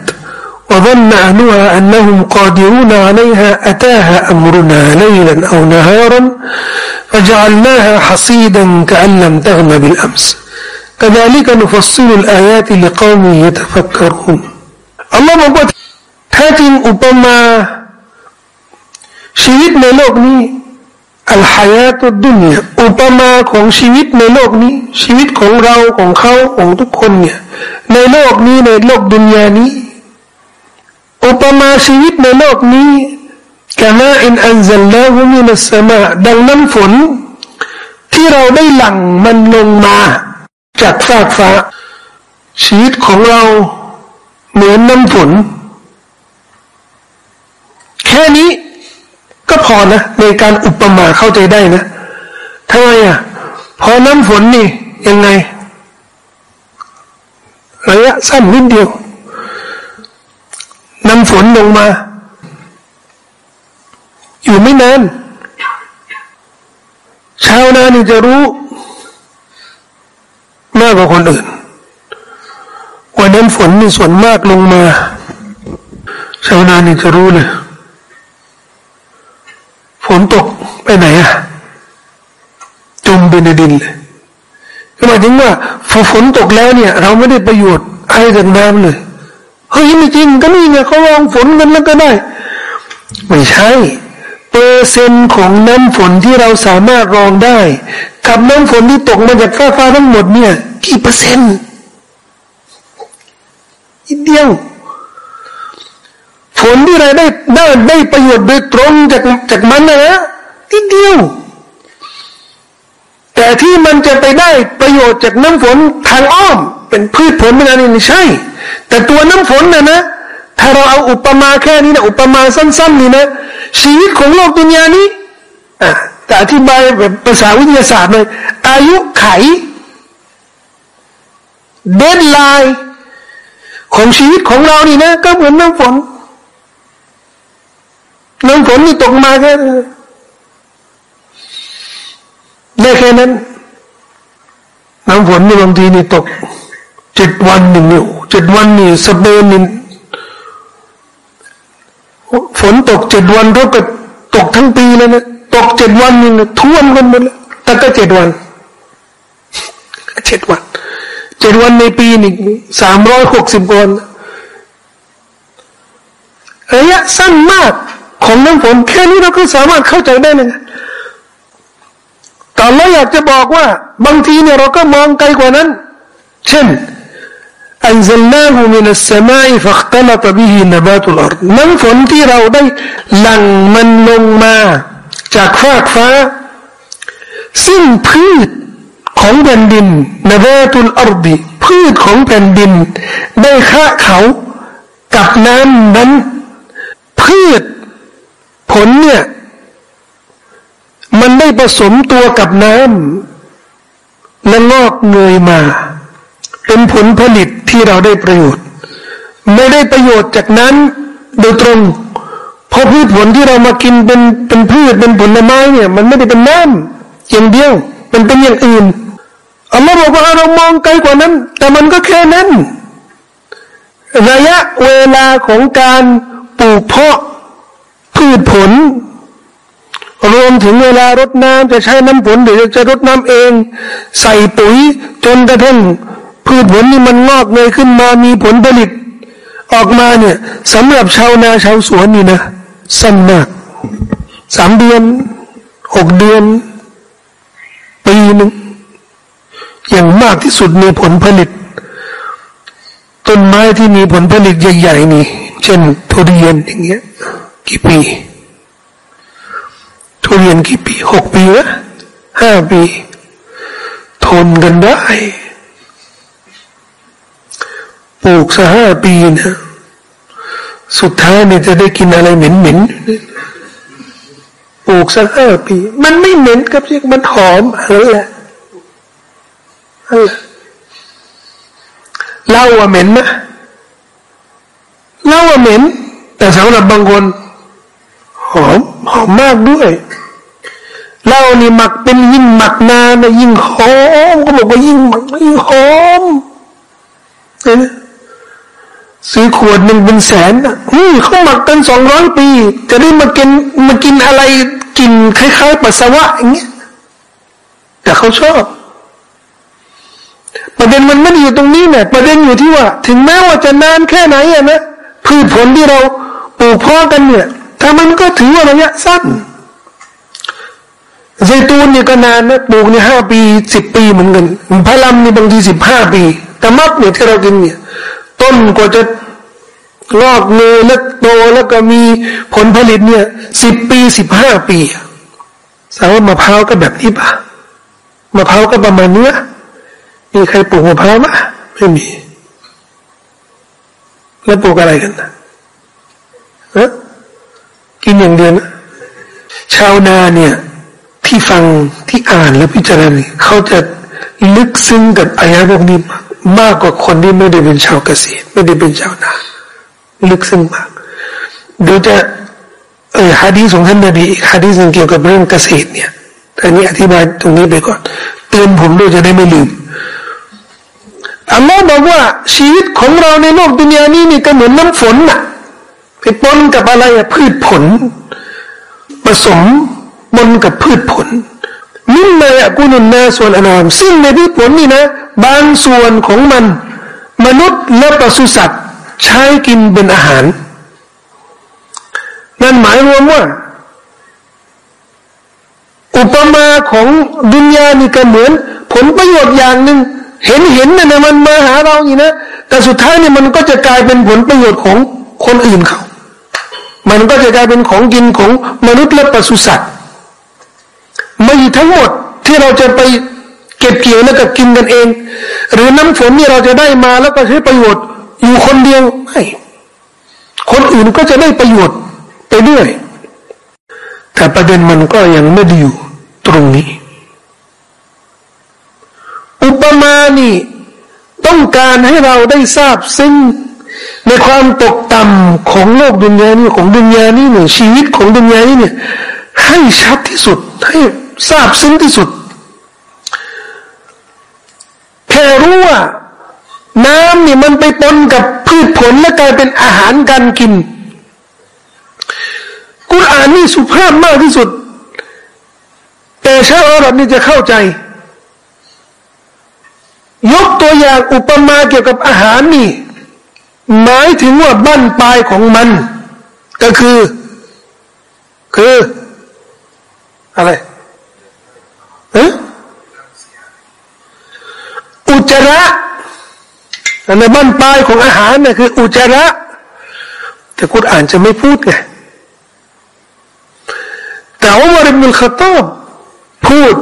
وظن أهلها أنهم قادرون عليها أتاها أمرنا ليلا أو نهارا فجعلناها حصيدا كأن لم تغن بالأمس. كذلك نفصل الآيات لقوم يتفكرون. الله membuat hati ชีวิตในโลกนี้อัลฮายาตุดุนเนี่ยอุปมาของชีวิตในโลกนี้ ชีวิตของเราของเขาของทุกคนเนี่ยในโลกนี้ในโลกดุนยานี้ อุปมาชีวิตในโลกนี้กามาอินอันซัลลาฮุมินัสมาดังน้ำฝน ที่เราได้หลั่งมันลงมา จากฟากฟ้า ชีวิตของเราเหมือนน้ำฝน แค่นี้ ก็พอนะในการอุปมาเข้าใจได้นะทำไมอะพอน้ำฝนนี่ ยังไงระยะสั้นนิดเดียวนำฝนลงมา อยู่ไม่นานชาวนานี่จะรู้มากกว่าคนอื่นว่าน้ำฝนนี่ส่วนมากลงมา ชาวนานี่จะรู้เลย ฝนตกไปไหนอะจมไปในดินเลยก็หมายถึงว่าพอฝนตกแล้วเนี่ย เราไม่ได้ประโยชน์อะไรจากน้ำเลยเฮ้ยไม่จริงก็นี่ไงเขาลองฝนกันแล้วก็ได้ ไม่ใช่เปอร์เซ็นต์ของน้ำฝนที่เราสามารถรองได้ กับน้ำฝนที่ตกมาจากฟ้าฟ้าทั้งหมดเนี่ยกี่เปอร์เซ็นต์อีกเดียว ฝนที่เราได้ได้ได้ ประโยชน์โดยตรงจากจากมันนะนะทีเดียว แต่ที่มันจะไปได้ประโยชน์จากน้ำฝนทางอ้อม เป็นพืชผลไม่ได้นี่ไม่ใช่ แต่ตัวน้ำฝนนะนะถ้าเราเอาอุปมาแค่นี้นะอุปมาสั้น ๆ นี่นะ ชีวิตของโลกดุนยานี้อะแต่อธิบายแบบภาษาวิทยาศาสตร์เลยอาอายุไขเดนไลน์ของชีวิตของเรานี่นะ ก็เหมือนน้ำฝน น้ำฝนนี่ตกมาแค่ได้แค่นั้น น้ำฝนนี่บางทีนี่ตกเจ็ดวันหนึ่งนี่เจ็ดวันนี่สเปนนี่ฝนตกเจ็ดวันเท่ากับตกทั้งปีเลยนะตกเจ็ดวันนี่ท่วมกันหมดเลยแต่ก็เจ็ดวันเจ็ดวันเจ็ดวันในปีนี่สามร้อยหกสิบวันระยะสั้นมาก ของน้ำฝนแค่นี้เราก็สามารถเข้าใจได้เลยแต่เราอยากจะบอกว่า บางทีเนี่ยเราก็มองไกลกว่านั้น เช่น أنزلناه من السماء فاختلط به نبات الأرض น้ำฝนที่เราได้หลั่งมันลงมา จากฟากฟ้า ซึ่งพืชของแผ่นดินนบาตุลอรดีพืชของแผ่นดิน ได้ฆ่าเขากับน้ำนั้น พืชผ ลเนี่ย มันได้ผสมตัวกับน้ำและงอกเงยมา เป็นผลผลิตที่เราได้ประโยชน์ ไม่ได้ประโยชน์จากนั้นโดยตรงเพราะพืชผลที่เรามากินเป็นเป็นพืชเป็นผลไม้เนี่ย มันไม่ได้เป็นน้ำอย่างเดียว มันเป็นอย่างอื่นอัลลอฮ์บอกว่าเรามองไกลกว่านั้น แต่มันก็แค่นั้น ระยะเวลาของการปลูกเพาะ พืชผล รวมถึงเวลารดน้ำจะใช้น้ำฝนหรือจะรดน้ำเอง ใส่ปุ๋ยจนกระทั่งพืชผลนี่มันงอกเงยขึ้นมามีผลผลิต ออกมาเนี่ยสำหรับชาวนาชาวสวนนี่นะสั้นมากสามเดือนหกเดือน ปีหนึ่งอย่างมากที่สุดมีผลผลิต ต้นไม้ที่มีผลผลิตใหญ่ๆนี่ เช่นทุเรียนอย่างเงี้ย กี่ปี ทุเรียนกี่ปีหกปีละห้าปี ทนกันได้ปลูกสักห้าปีนะสุดท้ายเนี่ยจะได้กินอะไรเหม็นๆปลูกสักห้าปี มันไม่เหม็นครับพี่มันหอมอะไรแหละเล่าว่าเหม็นนะเล่าว่าเหม็นแต่สำหรับบางคน หอมหอมมากด้วยเล่านี่หมักเป็นยิ่งหมักนานยิ่งหอมก็บอกว่ายิ่งหมักยิ่งหอมเห็นซื้อขวดหนึ่งเป็นแสนอะเขาหมักเป็นสองร้อยปี จะได้มากินมากินอะไรกินคล้ายๆปัสสาวะอย่างเงี้ยแต่เขาชอบประเด็นมันไม่ได้อยู่ตรงนี้เนี่ยประเด็นอยู่ที่ว่า ถึงแม้ว่าจะนานแค่ไหนอะนะพืชผลที่เราปลูกพ่อกันเนี่ย ถ้ามันก็ถือว่าระยะสั้นไซตูนเนี่ยก็นานนะปลูกเนี่ยห้าปีสิบปีเหมือนกันพะลัมนี่บางทีสิบห้าปีแต่มักเนี่ยที่เรากินเนี่ย ต้นกว่าจะงอกเงยแล้วโตแล้วก็มีผลผลิตเนี่ยสิบปีสิบห้าปีสาวมะพร้าวก็แบบนี้ปะมะพร้าวก็ประมาณเนี้ยมีใครปลูกมะพร้าวไหมไม่มี แล้วปลูกอะไรกันนะกินอ อย่างเดียวนะชาวนาเนี่ย ที่ฟังที่อ่านและพิจารณาเขาจะลึกซึ้งกับอายะพวกนี้มากกว่าคนที่ไม่ได้เป็นชาวเกษตร ไม่ได้เป็นชาวนาลึกซึ้งมากเดี๋ยวจะเออฮะดีของท่านนบีอีฮะดีสเกี่ยวกับเรื่องเกษตรเนี่ยอันนี้อธิบายตรงนี้ไปก่อนเตือนผมด้วยจะได้ไม่ลืมอัลลอฮ์บอกว่าชีวิตของเราในโลกดุนยานี้นี่ก็เหมือนน้ำฝนน่ะ ปปนกับอะไรอะพืชผล ผสมปนกับพืชผลมินมาอะกุนุนนาส่วนอนามซึ่งในพืชผลนี่นะ บางส่วนของมัน มนุษย์และปศุสัตว์ใช้กินเป็นอาหาร นั่นหมายรวมว่า อุปมาของดุนยานี่ก็เหมือน ผลประโยชน์อย่างหนึ่งเห็นเห็นเนี่ยมันมาหาเราอย่างนะแต่สุดท้ายเนี่ยมันก็จะกลายเป็นผลประโยชน์ของคนอื่นเขา มันก็จะกลายเป็นของกินของมนุษย์และปศุสัตว์ไม่ทั้งหมดที่เราจะไปเก็บเกี่ยวแล้วก็กินกันเอง หรือน้ำฝนนี่เราจะได้มาแล้วก็ใช้ประโยชน์ อยู่คนเดียวไม่คนอื่นก็จะได้ประโยชน์ไปด้วย แต่ประเด็นมันก็ยังไม่ได้อยู่ตรงนี้ อุปมานี่ต้องการให้เราได้ทราบซึ่ง ในความตกต่ำของโลกดุนยานี้ของดุนยานี้เนี่ยชีวิตของดุนยานี้เนี่ย ให้ชัดที่สุด ให้ทราบซึ้งที่สุดแค่รู้ว่าน้ำเนี่ยมันไปปนกับพืชผลและกลายเป็นอาหารการกิน กุรอานนี่สุภาพมากที่สุด แต่ชาวอาหรับนี่จะเข้าใจ ยกตัวอย่างอุปมาเกี่ยวกับอาหารนี่ หมายถึงว่าบั้นปลายของมัน ก็คือ คือ อะไรเออุจจาระในบั้นปลายของอาหารนี่ยคือ อุจจาระ แต่คุณอ่านจะไม่พูดไงแต่อุมารอิบนุลขตอบพูด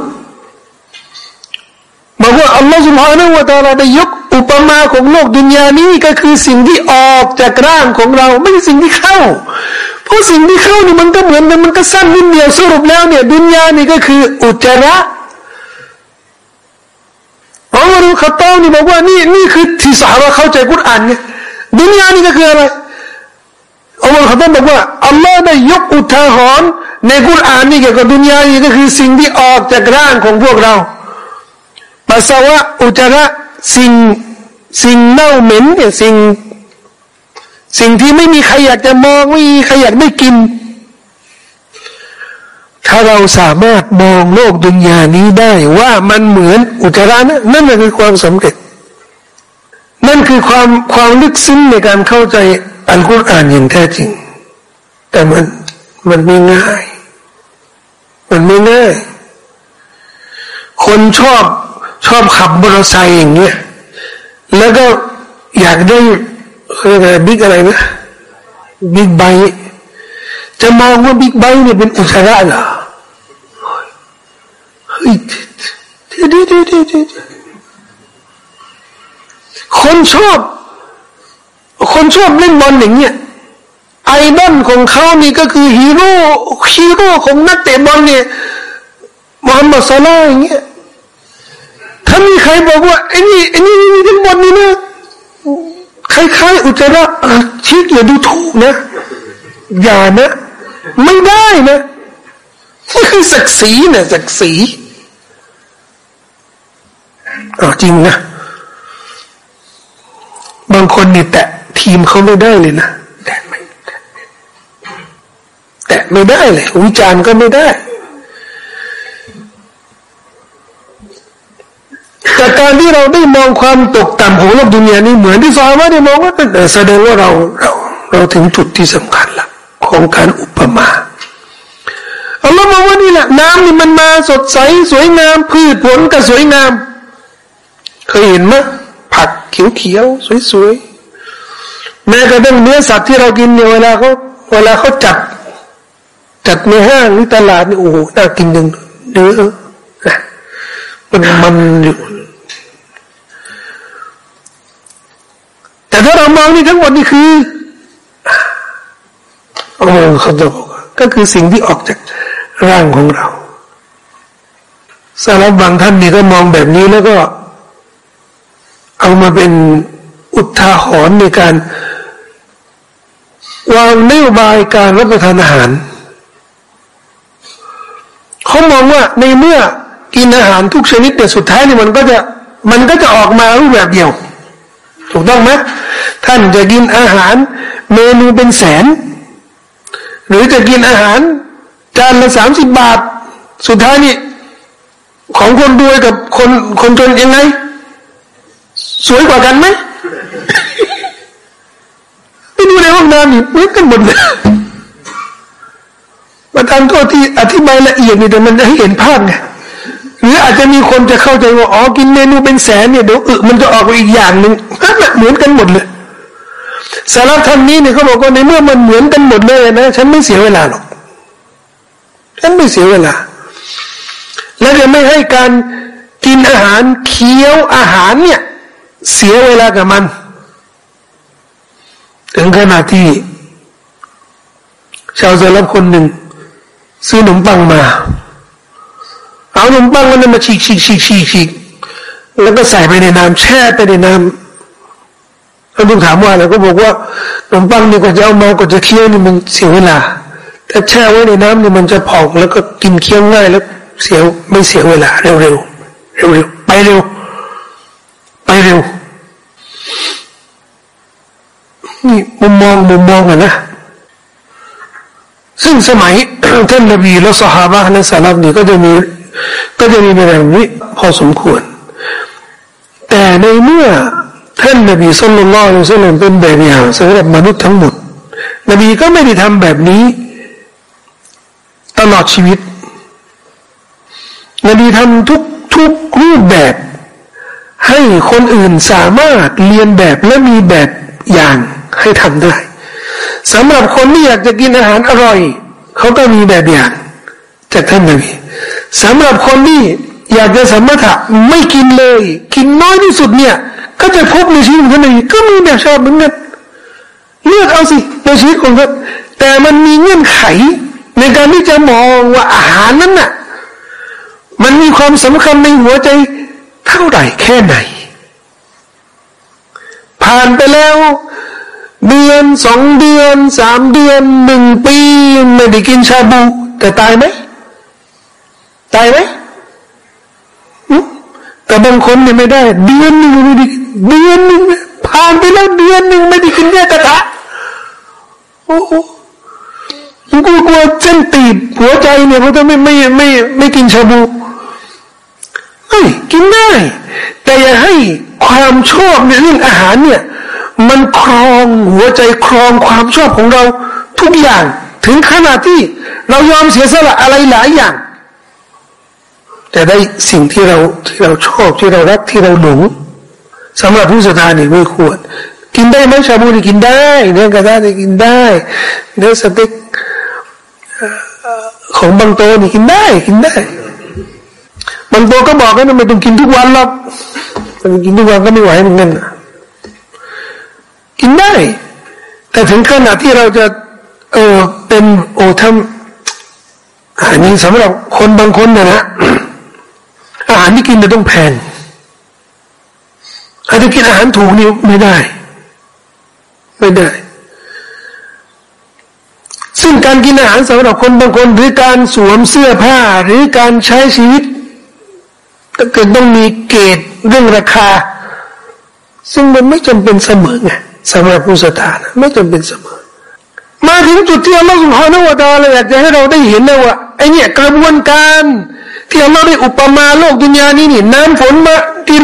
บอกว่าอัลลอฮฺสุบฮานาอูตาลาได้ยก อุปมาของโลกดุนยานี้ก็คือสิ่งที่ออกจากร่างของเรา ไม่ใช่สิ่งที่เข้า เพราะสิ่งที่เข้านี่มันก็เหมือนมันก็สั้นนิดเดียวสรุปแล้วเนี่ยดุนยานี่ก็คืออุจจาระอัลลอฮฺขัตตานี่บอกว่านี่นี่คือที่สาวเข้าใจกุรอานเนี่ยดุนยานี่ก็คืออะไรอัลลอฮฺขัตตาบอกว่าอัลลอฮ์ได้ยกอุทาหรณ์ในกุรอานนี่เกี่ยวกับดุนยานี่ก็คือสิ่งที่ออกจากร่างของพวกเราปัสสาวะอุจจาระสิ่ง สิ่งเน่าเหม็นเนี่ยสิ่ง สิ่งที่ไม่มีใครอยากจะมองไม่มีใครอยากได้กิน ถ้าเราสามารถมองโลกดุนยานี้ได้ว่ามันเหมือนอุจจาระนะนั่นคือความสำเร็จ นั่นคือความความลึกซึ้งในการเข้าใจอัลกุรอานอย่างแท้จริง แต่มันมันไม่ง่าย มันไม่ง่าย คนชอบชอบขับมอเตอร์ไซค์อย่างเงี้ย แล้วก็อยากได้เรียกอะไรบิ๊กอะไรนะบิ๊กไบจะมองว่าบิ๊กไบเนี่ยเป็นอุจจาระเหรอเฮ้ยเดี๋ยวเดี๋ยวเดี๋ยวเดี๋ยวคนชอบ คนชอบเล่นบอลอย่างเงี้ยไอดอลของเขานี่ก็คือฮีโร่ฮีโร่ของนักเตะบอลเนี่ยมฮัมมัดซาลาอย่างเงี้ย ถ้ามีใครบอกว่าไอ้นี่ไอ้นี่ทั้งหมดนี่นะคล้ายๆอุจจาระ shit อย่าดูถูกนะ อย่านะ ไม่ได้นะนี่คือศักดิ์ศรีนะศักดิ์ศรีอ๋อจริงนะ บางคนนี่แตะทีมเขาไม่ได้เลยนะแตะไม่แตะไม่ได้เลยวิจารณ์ก็ไม่ได้ จากการที่เราได้มองความตกต่ำของโลกดุนยานี้เหมือนที่ซอว่าได้มองว่าแสดงว่าเราเราเราถึงจุดที่สำคัญละของการอุปมาอัลลอฮ์มองว่านี่แหละน้ำนี่มันมาสดใสสวยงามพืชผลก็สวยงาม เคยเห็นไหมผักเขียวๆสวยๆแม้กระทั่งเนื้อสัตว์ที่เรากินเนี่ยเวลาเขาเวลาเขาจัดจัดในห้างหรือตลาดนี่โอ้โหน่ากินจังเนื้อมันมันอยู่ แต่ถ้าเรามองนี่ทั้งหมดนี่คือโอ้เขาจะบอกก็คือสิ่งที่ออกจากร่างของเราสารบบางท่านนี่ก็มองแบบนี้แล้วก็ เอามาเป็นอุทาหรณ์ในการ วางนโยบายการรับประทานอาหาร เขามองว่าในเมื่อกินอาหารทุกชนิดเนี่สุดท้ายนี่มันก็จะมันก็จะออกมารูปแบบเดียว ถูกต้องไหม ท่านจะกินอาหาร เมนูเป็นแสน หรือจะกินอาหาร จานละสามสิบบาท สุดท้ายนี่ของคนรวยกับคนคนจนยังไง สวยกว่ากันไหมไปดูในห้องน้ำนี่เหมือนกันหมดเลยมาทำก็ที่อธิบายละเอียดนี่แต่มันจะให้เห็นภาพไงหรืออาจจะมีคนจะเข้าใจว่าอ๋อกินเมนูเป็นแสนเนี่ยเดี๋ยวอึมันจะออกไปอีกอย่างหนึ่งนั่นแหละเหมือนกันหมดเลย สาระท่านนี้เนี่ยเขาบอกว่าในเมื่อมันเหมือนกันหมดเลยนะฉันไม่เสียเวลาหรอกฉันไม่เสียเวลา และจะไม่ให้การกินอาหารเคี้ยวอาหารเนี่ย เสียเวลากับมัน ถึงขนาดที่ ชาวเซลับคนหนึ่ง ซื้อขนมปังมา เอาขนมปังมันมาฉีกฉีกฉีกฉีกฉีกแล้วก็ใส่ไปในน้ำแช่ไปในน้ำ แล้วลูกถามว่าอะไรก็บอกว่าขนมปังนี่กว่าจะเอามากว่าจะเคี้ยวนี่มันเสียเวลา แต่แช่ไว้ในน้ำนี่มันจะพองแล้วก็กินเคี้ยวง่ายแล้วเสียไม่เสียเวลาเร็วๆเร็วๆไปเร็ว ไปเร็วนี่มุมมองมุมมองอะนะซึ่งสมัยท่านนบีและสหายและสาลับนี่ก็จะมีก็จะมีแบบนี้พอสมควร แต่ในเมื่อ ท่านนบีสุลต่านละอัลลอฮเป็นแบบอย่างสำหรับมนุษย์ทั้งหมด นบีก็ไม่ได้ทำแบบนี้ ตลอดชีวิต นบีทำทุกทุกรูปแบบ ให้คนอื่นสามารถเรียนแบบและมีแบบอย่างให้ทำได้สำหรับคนที่อยากจะกินอาหารอร่อยเขาก็มีแบบอย่างจากท่านนบีสำหรับคนที่อยากจะสมถะไม่กินเลย กินน้อยที่สุดเนี่ย ก็จะพบในชีวิตของท่านนบีก็มีแบบชอบเหมือนกันเลือกเอาสิในชีวิตของท่านแต่มันมีเงื่อนไข ในการที่จะมองว่าอาหารนั้นน่ะ มันมีความสำคัญในหัวใจเท่าไหร่แค่ไหน ผ่านไปแล้ว เดือนสองเดือนสามเดือนหนึ่งปีไม่ได้กินชาบู แต่ตายไหมตายไหม แต่บางคนเนี่ยไม่ได้ เดือนหนึ่งไม่ได้เดือนหนึ่งผ่านไปแล้วเดือนหนึ่งไม่ได้กินแค่กระทะโอ้โหกูกลัวเส้นตีบหัวใจเนี่ยเพราะไม่ไม่ไม่ไม่กินชาบูเฮ้ยกินได้ แต่อย่าให้ความชอบในเรื่องอาหารเนี่ย มันครองหัวใจครองความชอบของเราทุกอย่าง ถึงขนาดที่เรายอมเสียสละอะไรหลายอย่าง แต่ได้สิ่งที่เราที่เราชอบที่เรารักที่เราหลงสำหรับผู้ศรัทธาเนี่ยไม่ควร กินได้ไหมชาบูนี่กินได้เนื้อกระทะนี่กินได้เนื้อสเต็กของบางโตนี่กินได้กินได้ บางโตก็บอกว่าไม่ต้องกินทุกวันหรอกกินทุกวันก็ไม่ไหวเหมือนกันกินได้ แต่ถึงขนาดที่เราจะ เออเป็นโอ้ทำอันนี้สำหรับคนบางคนนะนะ อาหารที่กินจะต้องแพงอาจจะกินอาหารถูกนี่ไม่ได้ ไม่ได้ ซึ่งการกินอาหารสำหรับคนบางคนหรือการสวมเสื้อผ้าหรือการใช้ชีวิตก็เกิดต้องมีเกณฑ์เรื่องราคา ซึ่งมันไม่จำเป็นเสมอไงสำหรับผู้ศรัทธานะไม่จำเป็นเสมอ มาถึงจุดที่อัลลอฮฺสุบฮานาวะตาเราอยากจะให้เราได้เห็นนะว่าไอเนี่ยกระบวนการ ที่อัลลอฮฺได้อุปมาโลกดุนยานี้นี่น้ำฝนมาที่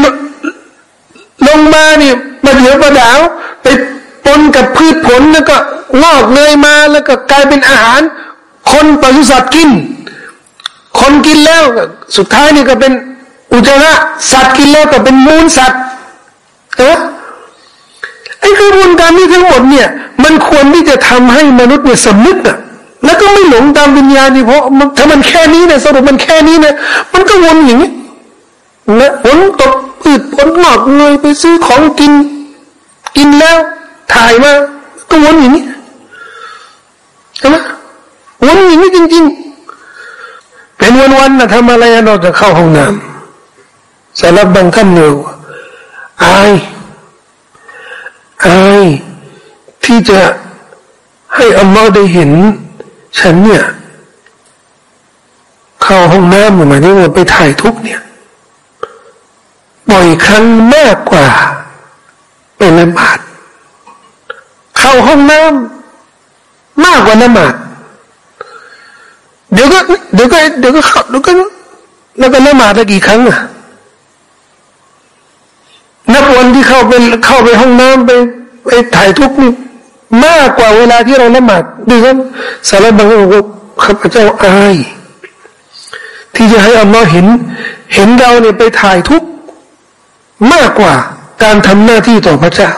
ลงมานี่มาเหลือประดาว ไปปนกับพืชผลแล้วก็งอกเงยมาแล้วก็กลายเป็นอาหาร คนปศุสัตว์กิน คนกินแล้วสุดท้ายนี่ก็เป็นอุจจาระสัตว์กินแล้วก็เป็นมูลสัตว์เออไอ้กระบวนการนี้ทั้งหมดเนี่ย มันควรที่จะทำให้มนุษย์เนี่ยสำนึกอะ แล้วก็ไม่หลงตามวิญญาณนี่เพราะมันถ้ามันแค่นี้เนี่ยสรุปมันแค่นี้เนี่ยมันก็วนอย่างนี้นะฝนตกพืชผลงอกเงยไปซื้อของกิน กินแล้วถ่ายมาก็วนอย่างนี้ใช่ไหมวนอย่างนี้จริง ๆ เป็นวันๆนะทำอะไรนอกจากเข้าห้องน้ำสำหรับบางท่านเนี่ยอายอายที่จะให้อัลลอฮ์ได้เห็น ฉันเนี่ย เข้าห้องน้ำหมายถึงว่าไปถ่ายทุกเนี่ยบ่อยครั้งมากกว่าไปละหมาดเข้าห้องน้ำมากกว่าละหมาดเดี๋ยวก็เดี๋ยวก็เดี๋ยวก็เข้าเดี๋ยวก็แล้วก็ละหมาดกี่ครั้งอะนับวันที่เข้าไปเข้าไปห้องน้ำไปไปถ่ายทุกนี่ มากกว่าเวลาที่เราละหมาดดิฉันสารบังบอกข้าพเจ้าอาย ที่จะให้อัลลอฮ์เห็น เห็นเราเนี่ยไปถ่ายทุกมากกว่าการทำหน้าที่ต่อพระเจ้า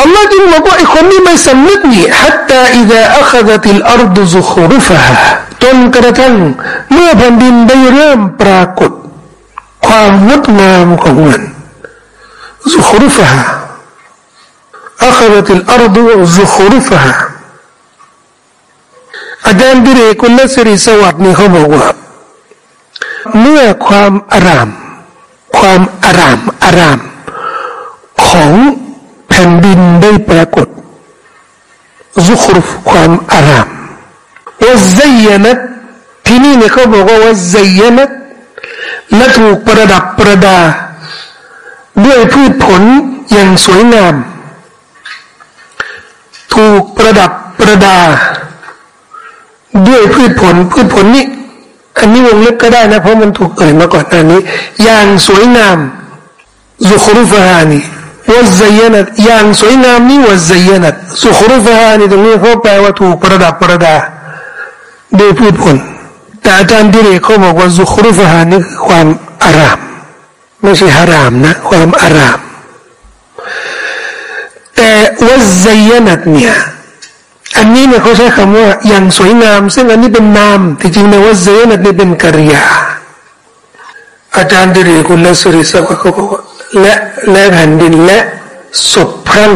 อัลลอฮ์จึงบอกว่าไอ้คนนี้ไม่สำนึกนี่ حتى إذا أخذت الأرض زخرفها จนกระทั่งเมื่อแผ่นดินได้เริ่มปรากฏ ความงดงามของมัน زخرفها أخذت الأرض زخرفها อาจารย์ดิเรกุลสิริสวัสดิ์นี่เขาบอกว่าเมื่อความอาราม ความอารามอาราม ของแผ่นดินได้ปรากฏซุครุฟความอารามว่าใจยนัดที่นี่เนี่ยเขาบอกว่าว่าใจยนัดและถูกประดับประดา ด้วยพืชผลอย่างสวยงาม ถูกประดับประดา ด้วยพืชผลพืชผลนี้อันนี้วงเล็บก็ได้นะ เพราะมันถูกเอ่ยมาก่อนอันนี้ อย่างสวยงามซุครุฟฮานีวซยนัดอย่างสวยงามนี่วซยนัดสุขรุฟฮานี่ตรงนี้เขาแปลว่าถูกประดับประดาด้วยพืชผลแต่อาจารย์ดิเรกเขาบอกว่าสุขรุฟฮานี่คือความอาราม ไม่ใช่ฮารามนะ ความอาราม แต่วซยนัดเนี่ยอันนี้เนี่ยเขาใช้คำว่าอย่างสวยงาม ซึ่งอันนี้เป็นนามที่จริงนะว่าเซนัดนี่เป็นกริยา อาจารย์ดิเรกุลและสุริศักดิ์เขาบอกว่าและและแผ่นดินและศพพรั่ง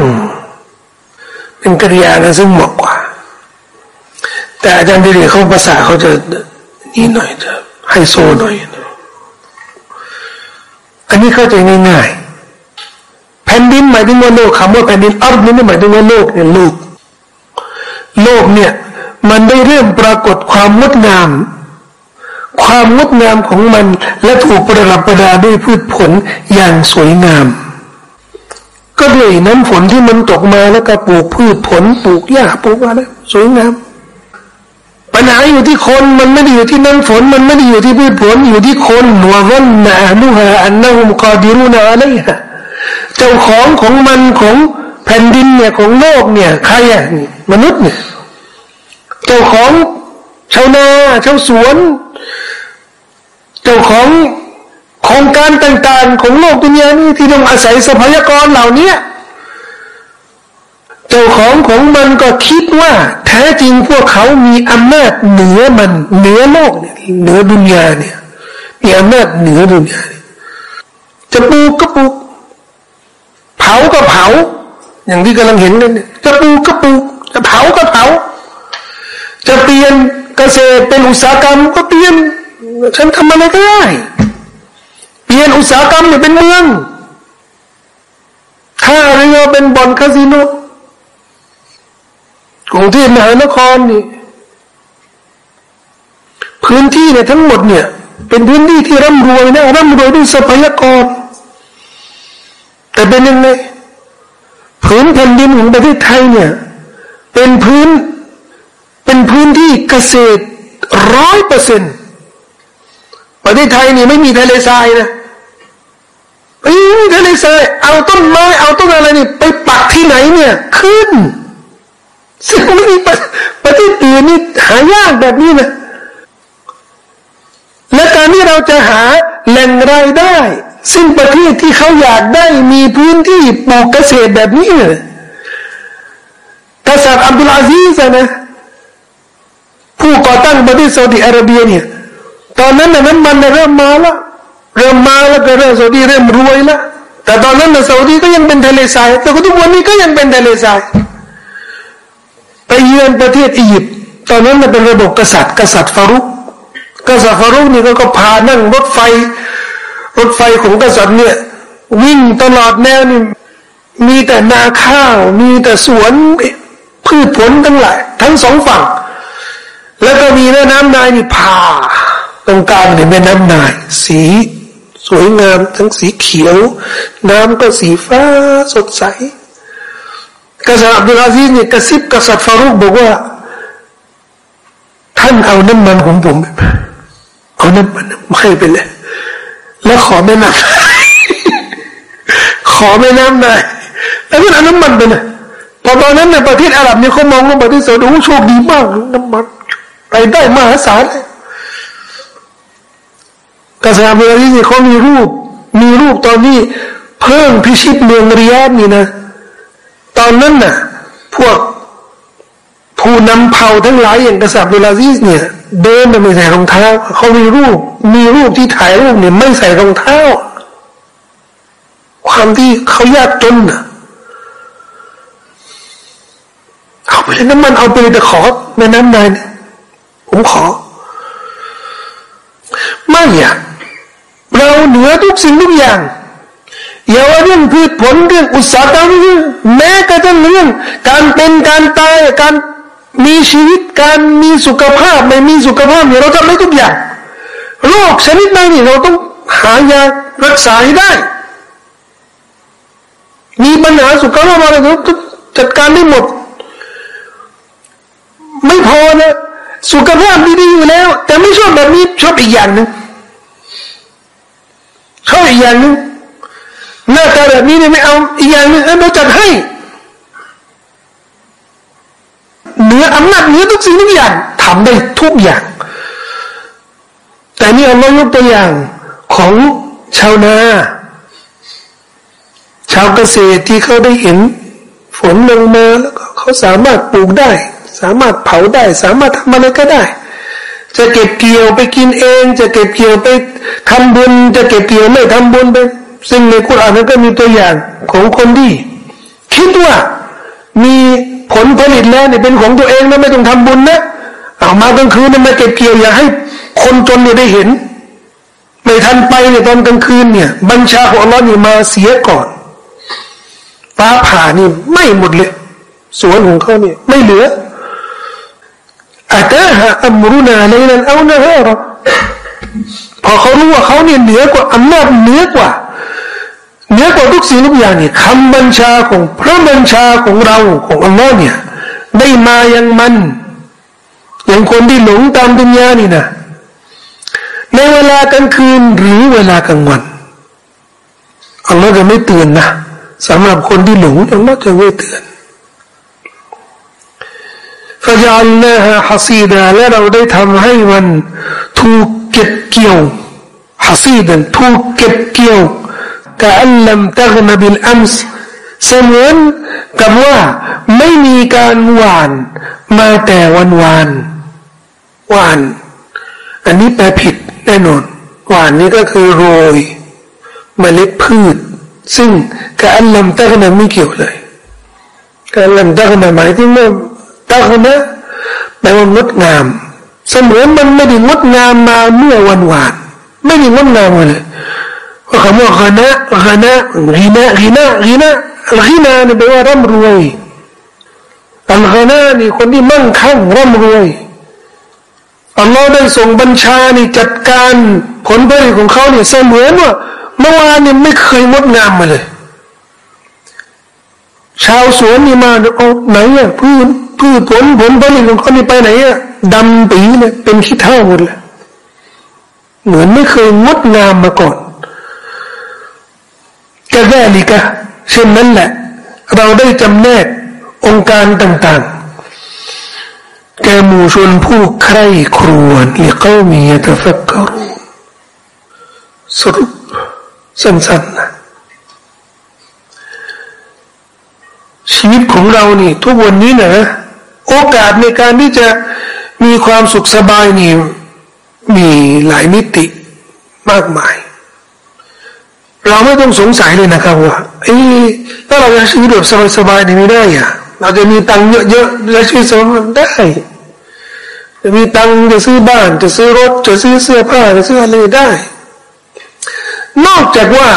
เป็นกริยานะซึ่งเหมาะกว่า แต่อาจารย์ดิเรกเขาภาษาเขาจะนี่หน่อยจะไฮโซหน่อย อันนี้เข้าใจง่ายๆแผ่นดินหมายถึงว่าโลกคำว่าแผ่นดินอัลนี่หมายถึงว่าโลกเนี่ยโลก โลกเนี่ยมันได้เริ่มปรากฏความงดงาม ความงดงามของมันและถูกประดับประดาด้วยพืชผลอย่างสวยงาม ก็ด้วยน้ำฝนที่มันตกมาแล้วก็ปลูกพืชผลปลูกหญ้าปลูกอะไรสวยงาม ปัญหาอยู่ที่คนมันไม่ได้อยู่ที่น้ำฝนมันไม่ได้อยู่ที่พืชผลอยู่ที่คนหนววันนะนุฮะอันนั้นกอดิรุนะอะไรฮะ เจ้าของของมันของแผ่นดินเนี่ยของโลกเนี่ยใครอะมนุษย์เนี่ยเจ้าของชาวนาชาวสวน เจ้าของโครงการต่างๆ ของโลกดุนยานี้ที่ต้องอาศัยทรัพยากรเหล่านี้เจ้าของของมันก็คิดว่า แท้จริงพวกเขามีอำนาจเหนือมัน เหนือโลกเนี่ยเหนือดุนยาเนี่ยมีอำนาจเหนือดุนยาจะปลูกก็ปลูกาก็เผา อย่างที่กำลังเห็นเนี่ยจะปลูกก็ปลูกจะเผาก็เผา จะเปลี่ยนเกษตรเป็นอุตสาหกรรมก็เปลี่ยนฉันทำอะไรก็ได้เปลี่ยนอุตสาหกรรมเนี่ยเป็นเมืองท่าเรือเป็นบ่อนคาสิโนกรุงเทพมหานครนี่พื้นที่เนี่ยทั้งหมดเนี่ย เป็นพื้นที่ที่ร่ำรวยนะร่ำรวยด้วยทรัพยากร แต่เป็นยังไงพื้นแผ่นดินของประเทศไทยเนี่ย เป็นพื้น เป็นพื้นที่เกษตรร้อยเปอร์เซ็นต์ประเทศไทยนี่ไม่มีทะเลทรายนะไม่มีทะเลทรายเอาต้นไม้เอาต้นอะไรนี่ ไปปักที่ไหนเนี่ยขึ้นซึ่งไม่มีประเทศอื่นนี่หายากแบบนี้นะและการที่เราจะหาแหล่งรายได้ ซึ่งประเทศที่เขาอยากได้มีพื้นที่ปลูกเกษตรแบบนี้เนี่ยกษัตริย์อับดุลอาซีสนะผู้ก่อตั้งประเทศซาอุดิอาระเบียเนี่ยตอนนั้นน่ะน้ำมันเริ่มมาล้วเริ่มมาแล้วก็เริ่มซาอุดีเริ่มรวยล้วแต่ตอนนั้นน่ะซาอุดีก็ยังเป็นทะเลทรายแต่ก็ทุกวันนี้ก็ยังเป็นทะเลทรายไปเยือนประเทศอียิปต์ตอนนั้นมันเป็นระบบกษัตริย์ กษัตริย์ฟารุกกษัตริย์ฟารุกนี่ก็พานั่งรถไฟ รถไฟของกษัตริย์เนี่ย วิ่งตลอดแนวนี่มีแต่นาข้าว มีแต่สวนพืชผลทั้งหลายทั้งสองฝั่ง แล้วก็มีแม่น้ำนายนี่พาตรงกลางเนี่ยแม่น้ำนาย สีสวยงามทั้งสีเขียว น้ำก็สีฟ้าสดใสกษัตริย์อับดุลอาซีเนี่ยกระซิบกษัตริย์ฟารุกบอกว่า ท่านเอาน้ำมันของผม เอาน้ำมันให้ไปเลย แล้วขอแม่น้ำขอแม่น้ำนายแล้วก็เอาน้ำมันไปเลยพอตอนนั้นในประเทศอาหรับเนี่ยเขามองว่าประเทศซาอุดิโชคดีมากน้ำมันไปได้มหาศาลเลยกษัตริย์อับดุลอาซิสเขามีรูป มีรูปตอนนี้เพิ่มพิชิตเมืองริยาดนี่นะ ตอนนั้นน่ะ พวก ผู้นำเผ่าทั้งหลายอย่างกษัตริย์อับดุลาซิสเนี่ยเดินไม่ใส่รองเท้าเขามีรูป มีรูปที่ถ่ายรูปเนี่ยไม่ใส่รองเท้า ความที่เขายากจนน่ะเอาไปเลยน้ำมันเอาไปเลยแต่ขอแม่น้ำนายเนี่ยผมขอ ไม่อยากเราเหนือทุกสิ่งทุกอย่างอย่าว่าเรื่องพืชผลเรื่องอุตสาหกรรมแม้กระทั่งเรื่อง การเป็นการตายการ มีชีวิตการมีสุขภาพไม่มีสุขภาพเนี่ยเราทำได้ทุกอย่างโรคชนิดไหนนี่เราต้องหายารักษาให้ได้ มีปัญหาสุขภาพอะไรเราจัดการได้หมด ไม่พอนะสุขภาพดีๆอยู่แล้ว แต่ไม่ชอบแบบนี้ชอบอีกอย่างหนึ่งชอบอีกอย่างหนึ่งหน้าตาแบบนี้เนี่ยไม่เอาอีกอย่างหนึ่งเราจัดให้ เหนืออำนาจเหนือทุกสิ่งทุกอย่างทำได้ทุกอย่าง แต่นี่เรายกตัวอย่างของชาวนา ชาวเกษตรที่เขาได้เห็นฝนลงมาแล้วก็เขาสามารถปลูกได้ สามารถเผาได้ สามารถทำอะไรก็ได้ จะเก็บเกี่ยวไปกินเอง จะเก็บเกี่ยวไปทำบุญ จะเก็บเกี่ยวไม่ทำบุญไปซึ่งในคุรานนั้นก็มีตัวอย่างของคนที่ คิดว่ามี ผลผลิตแล้วเนี่ยเป็นของตัวเองนะไม่ต้องทำบุญนะเอามากลางคืนมาเก็บเกี่ยวอย่าให้ คนจนเนี่ยได้เห็น ไม่ทันไปเนี่ยตอนกลางคืนเนี่ย บัญชาของอัลลอฮ์นี่มาเสียก่อนฟ้าผ่านี่ไม่หมดเลย สวนของเขาเนี่ยไม่เหลืออาตาฮะอัมรุนาเลยนั้นเอานะฮะพอเขารู้ว่าเขาเนี่ยเหนือกว่าอำนาจเหนือกว่า เหนือกว่าทุกสิ่งทุกอย่างเนี่ยคำบัญชาของพระบัญชาของเราของอัลลอฮ์เนี่ย ได้มายังมันอย่างคนที่หลงตามดุนยานี่นะในเวลากลางคืนหรือเวลากลางวันอัลลอฮ์จะไม่เตือนนะสำหรับคนที่หลงอัลลอฮ์จะไม่เตือนฟะจัลนาฮะฮัซีดาและเราได้ทำให้มันถูกเก็บเกี่ยวฮัซีดันถูกเก็บเกี่ยว กอัลลัมตักนบิลอัมสเสมือนกับว่าไม่มีการหวานมาแต่วันวานหวาน อันนี้แปลผิดแน่นอนหวานนี้ก็คือโรยเมล็ดพืช ซึ่งกอัลลัมตักนไม่เกี่ยวเลยกอัลลัมตักนหมายถึงว่าตักนะแปลว่างดงาม เสมือนมันไม่ได้งดงามมาเมื่อวันวาน ไม่ได้งดงามเลย คำว่าฆนะฆนะกีนะกีนะกีนะกีนะนี่แปลว่าร่ำรวยอัลฆนะนี่คนที่มั่งคั่งร่ำรวยอัลลอฮ์ได้ส่งบัญชานี่จัดการผลผลิตของเขาเนี่ยเสมือนว่าเมื่อวานนี่ไม่เคยงดงามมาเลย ชาวสวนนี่มาเอาไหนอะพืชพืชผลผลผลิตของเขานี่ไปไหนอะดำปีเนี่ยเป็นขี้เท่าหมดเลยเหมือนไม่เคยงดงามมาก่อน กแค่ลิกะเช่นนั้นแหละ เราได้จำแนกองค์การต่างๆ แกหมู่ชนผู้ใคร่ครวญลิกามียตฟักกรูสรุปสั้นๆนะชีวิตของเรานี่ทุกวันนี้นะโอกาสในการที่จะมีความสุขสบายนี่มีหลายมิติมากมาย เราไม่ต้องสงสัยเลยนะครับว่าไอ้ถ้าเราจะชีวิตแบบสบายๆนี่ไม่ได้อะเราจะมีตังค์เยอะๆและชีวิตสบายได้จะมีตังค์จะซื้อบ้าน จะซื้อรถ จะซื้อเสื้อผ้าจะซื้ออะไรได้ นอกจากว่า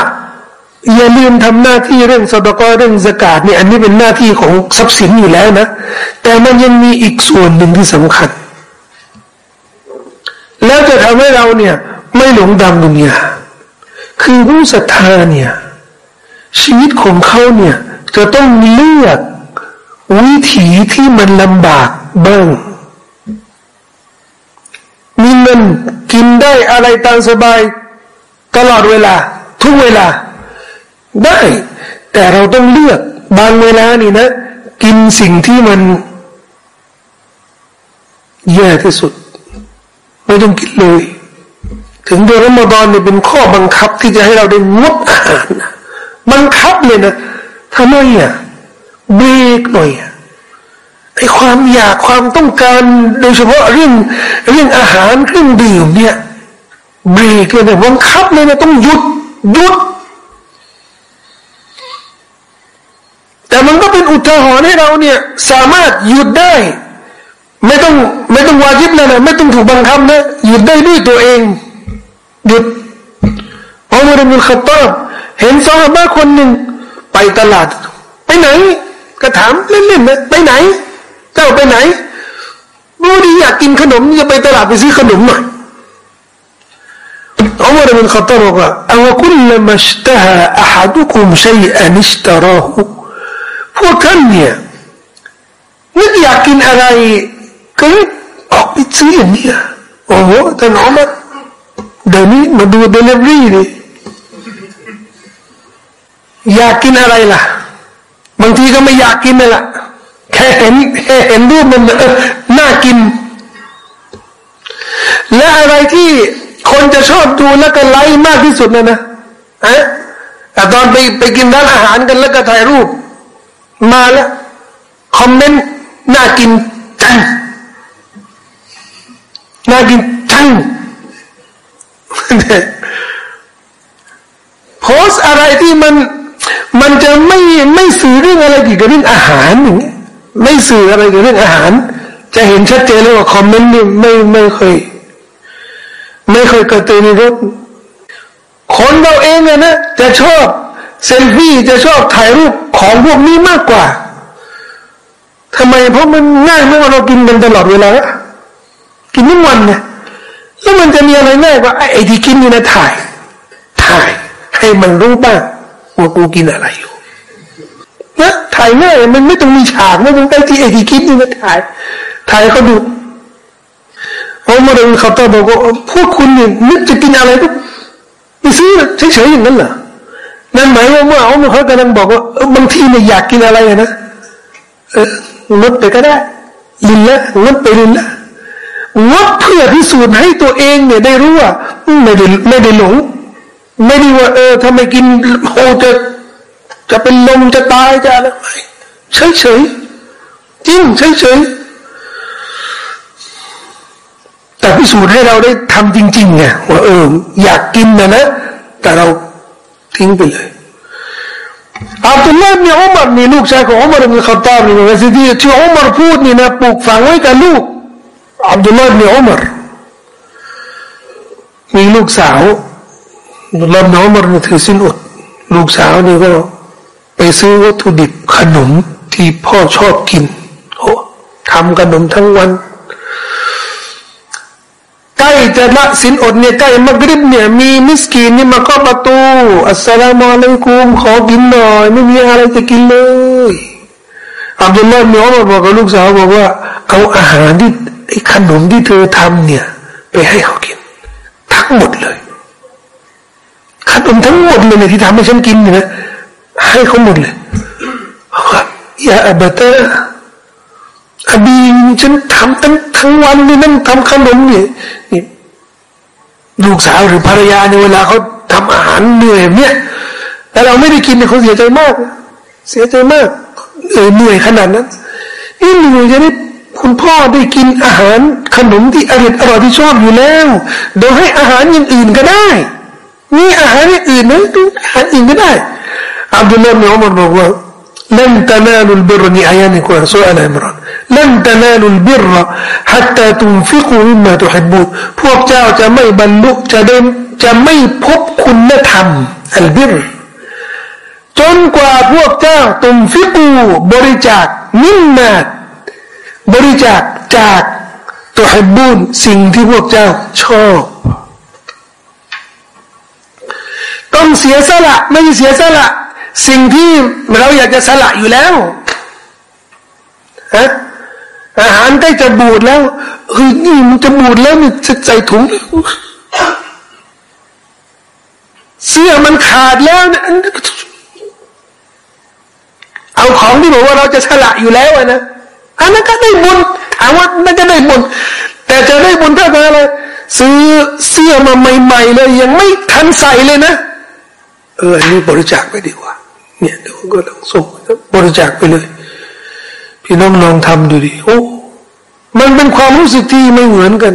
อย่าลืมทำหน้าที่เรื่องสดกเรื่องสกาดเนี่ยอันนี้เป็นหน้าที่ของทรัพย์สินอยู่แล้วนะ แต่มันยังมีอีกส่วนหนึ่งที่สำคัญ แล้วจะทำให้เราเนี่ย ไม่หลงดำดุนยา คือผู้ศรัทธาเนี่ย ชีวิตของเขาเนี่ย จะต้องเลือกวิถีที่มันลำบากบ้าง มีเงินกินได้อะไรตามสบาย ตลอดเวลา ทุกเวลา ได้ แต่เราต้องเลือกบางเวลานี่นะ กินสิ่งที่มันแย่ที่สุด ไม่ต้องกินเลย ถึงเดือนรอมฎอนเนี่ยเป็นข้อบังคับที่จะให้เราได้งดอาหารนะบังคับเลยนะทำไมอะเบรกหน่อยอไอความอยากความต้องการโดยเฉพาะเรื่องเรื่องอาหารเครื่องดื่มเนี่ยเบรกเลยนะบังคับเลยนะต้องหยุดหยุด แต่มันก็เป็นอุทาหรณ์ให้เราเนี่ย สามารถหยุดได้ ไม่ต้องไม่ต้องวาจิบเลยนะไม่ต้องถูกบังคับนะหยุดได้ด้วยตัวเอง หยุดพอมารบินขัตตอบเห็นซอฮาบะคนหนึ่งไปตลาด ไปไหน ก็ถามเล่นๆนะไปไหน เจ้าไปไหนรู้ดีอยากกินขนมจะไปตลาดไปซื้อขนมหน่อยอุมารบินขัตตอบอกว่าอาวคุลมัชตฮะอาฮัดุคุมชัยอันิชตาราหูพวกท่านเนี่ยนึกอยากกินอะไรก็ออกไปซื้ออย่างนี้โอ้โหท่านอุมาร เดี๋ยวนี้มาดูเดลิเวอรี่ดิอยากกินอะไรล่ะ บางทีก็ไม่อยากกินเลยล่ะแค่เห็นแค่เห็นรูปมันน่ากิน และอะไรที่คนจะชอบดูแล้วก็ไลค์มากที่สุดนะนะอะแต่ตอนไปไปกินร้านอาหารกันแล้วก็ถ่ายรูป มาแล้วคอมเมนต์น่ากินจังน่ากินจัง โพสอะไรที่มันมันจะไม่ไม่สื่อเรื่องอะไรเกี่ยวกับเรื่องอาหารอย่างเงี้ยไม่สื่ออะไรเกี่ยวกับเรื่องอาหาร จะเห็นชัดเจนเลยว่าคอมเมนต์นี่ไม่ไม่เคยไม่เคยกระตือรือร้นคนเราเองอะนะจะชอบเซลฟี่จะชอบถ่ายรูปของพวกนี้มากกว่าทำไมเพราะมันง่ายเมื่อเรากินกันตลอดเวลา กินทุกวันเนี่ย แล้วมันจะมีอะไรง่ายกว่าไอ้ที่กินอยู่นะถ่าย ถ่าย ให้มันรู้บ้างว่ากูกินอะไรอยู่นะถ่ายง่ายมันไม่ต้องมีฉากไม่ต้องไอ้ที่ไอ้ที่คิดนี่นะถ่าย ถ่ายเขาดูพอมาดูเขาตอบอกว่าพวกคุณเนี่ยนึกจะกินอะไรก็ไปซื้อเฉยๆอย่างนั้นเหรอนั่นหมายว่าเมื่อเอาเขากำลังบอกว่าบางทีเนี่ยอยากกินอะไรนะเอองดไปก็ได้ลินละงดไปลินละงด เพื่อพิสูจน์ให้ตัวเองเนี่ยได้รู้ว่าไม่ได้ไม่ได้หลงไม่ได้ว่าเออถ้าไมกินโอจะจะเป็นลมจะตายจะอะไรเฉยเฉยจริงเฉยเฉยแต่พิสูจน์ให้เราได้ทำจริงๆไงว่าเอออยากกินนะนะ แต่เราทิ้งไปเลยอับดุลเลาห์เนี่ยอุมารนี่ลูกชายของอุมารเป็นขัตตาบนี่นะสิที่ที่อุมารพูดนี่นะปลูกฝังไว้กับลูก อับดุลลาห์เนี่ยอุมรมีลูกสาวอับดุลลาห์เนี่ยอุมารนี่ถือสินอดลูกสาวนี่ก็ไปซื้อวัตถุดิบขนมที่พ่อชอบกินโอ้ทำขนมทั้งวันใกล้จะละสินอดเนี่ยใกล้มักริบเนี่ยมีมิสกีนนี่มาก็ประตูอัสสลามุอะลัยกุมขอกินหน่อย ไม่มีอะไรจะกินเลยอับดุลลาห์มีอัลบอกกับลูกสาวบอกว่าเอาอาหารที่ ขนมที่เธอทำเนี่ย ไปให้เขากิน ทั้งหมดเลย ขนมทั้งหมดเลยที่ทำให้ฉันกินเนี่ยให้เขาหมดเลยว่าอย่าอับตะอบีฉันทำตั้งทั้งวันนี่นั่งทำขนมเนี่ยนี่ลูกสาวหรือภรรยาในเวลาเขาทำอาหารเหนื่อยเนี่ยแต่เราไม่ได้กินเนี่ยเขาเสียใจมาก เสียใจมากเออเหนื่อยขนาดนั้นนี่หนื่อยจะได้ คุณพ่อได้กินอาหารขนมที่อร่อยอร่อยที่ชอบอยู่แล้วโดยให้อาหารอย่างอื่นก็ได้นี่อาหารอย่างอื่นนะอาหารอื่นก็ได้อับดุลลาห์มิอุมรบอกว่า لن تنالوا البر นี่อายะนี้คือสุอาลอิมราน لن تنالوا البر حتى تنفقوا مما تحبون พวกเจ้าจะไม่บรรลุจะได้จะไม่พบคุณธรรมอัลบิรจนกว่าพวกเจ้าตุมฟิกูบริจาคมิมมา บริจาคจากตัวฮับบุนสิ่งที่พวกเจ้าชอบ ต้องเสียสละไม่เสียสละ สิ่งที่เราอยากจะสละอยู่แล้วฮะอาหารใกล้จะบูดแล้วเฮ้ยนี่มันจะบูดแล้วมันจะใส่ถุงเสื้อมันขาดแล้วนะเอาของที่บอกว่าเราจะสละอยู่แล้วนะ อันนั้นก็ได้บุญถามว่านั่นก็ได้บุญแต่จะได้บุญเท่ากับอะไรซื้อเสื้อมาใหม่ ๆ เลย ยังไม่ทันใส่เลยนะ เออนนี้บริจาคไปดีกว่า เนี่ยเดี๋ยวก็ต้องส่งบริจาคไปเลย พี่น้องลองทำดูดิโอ้มันเป็นความรู้สึกที่ไม่เหมือนกัน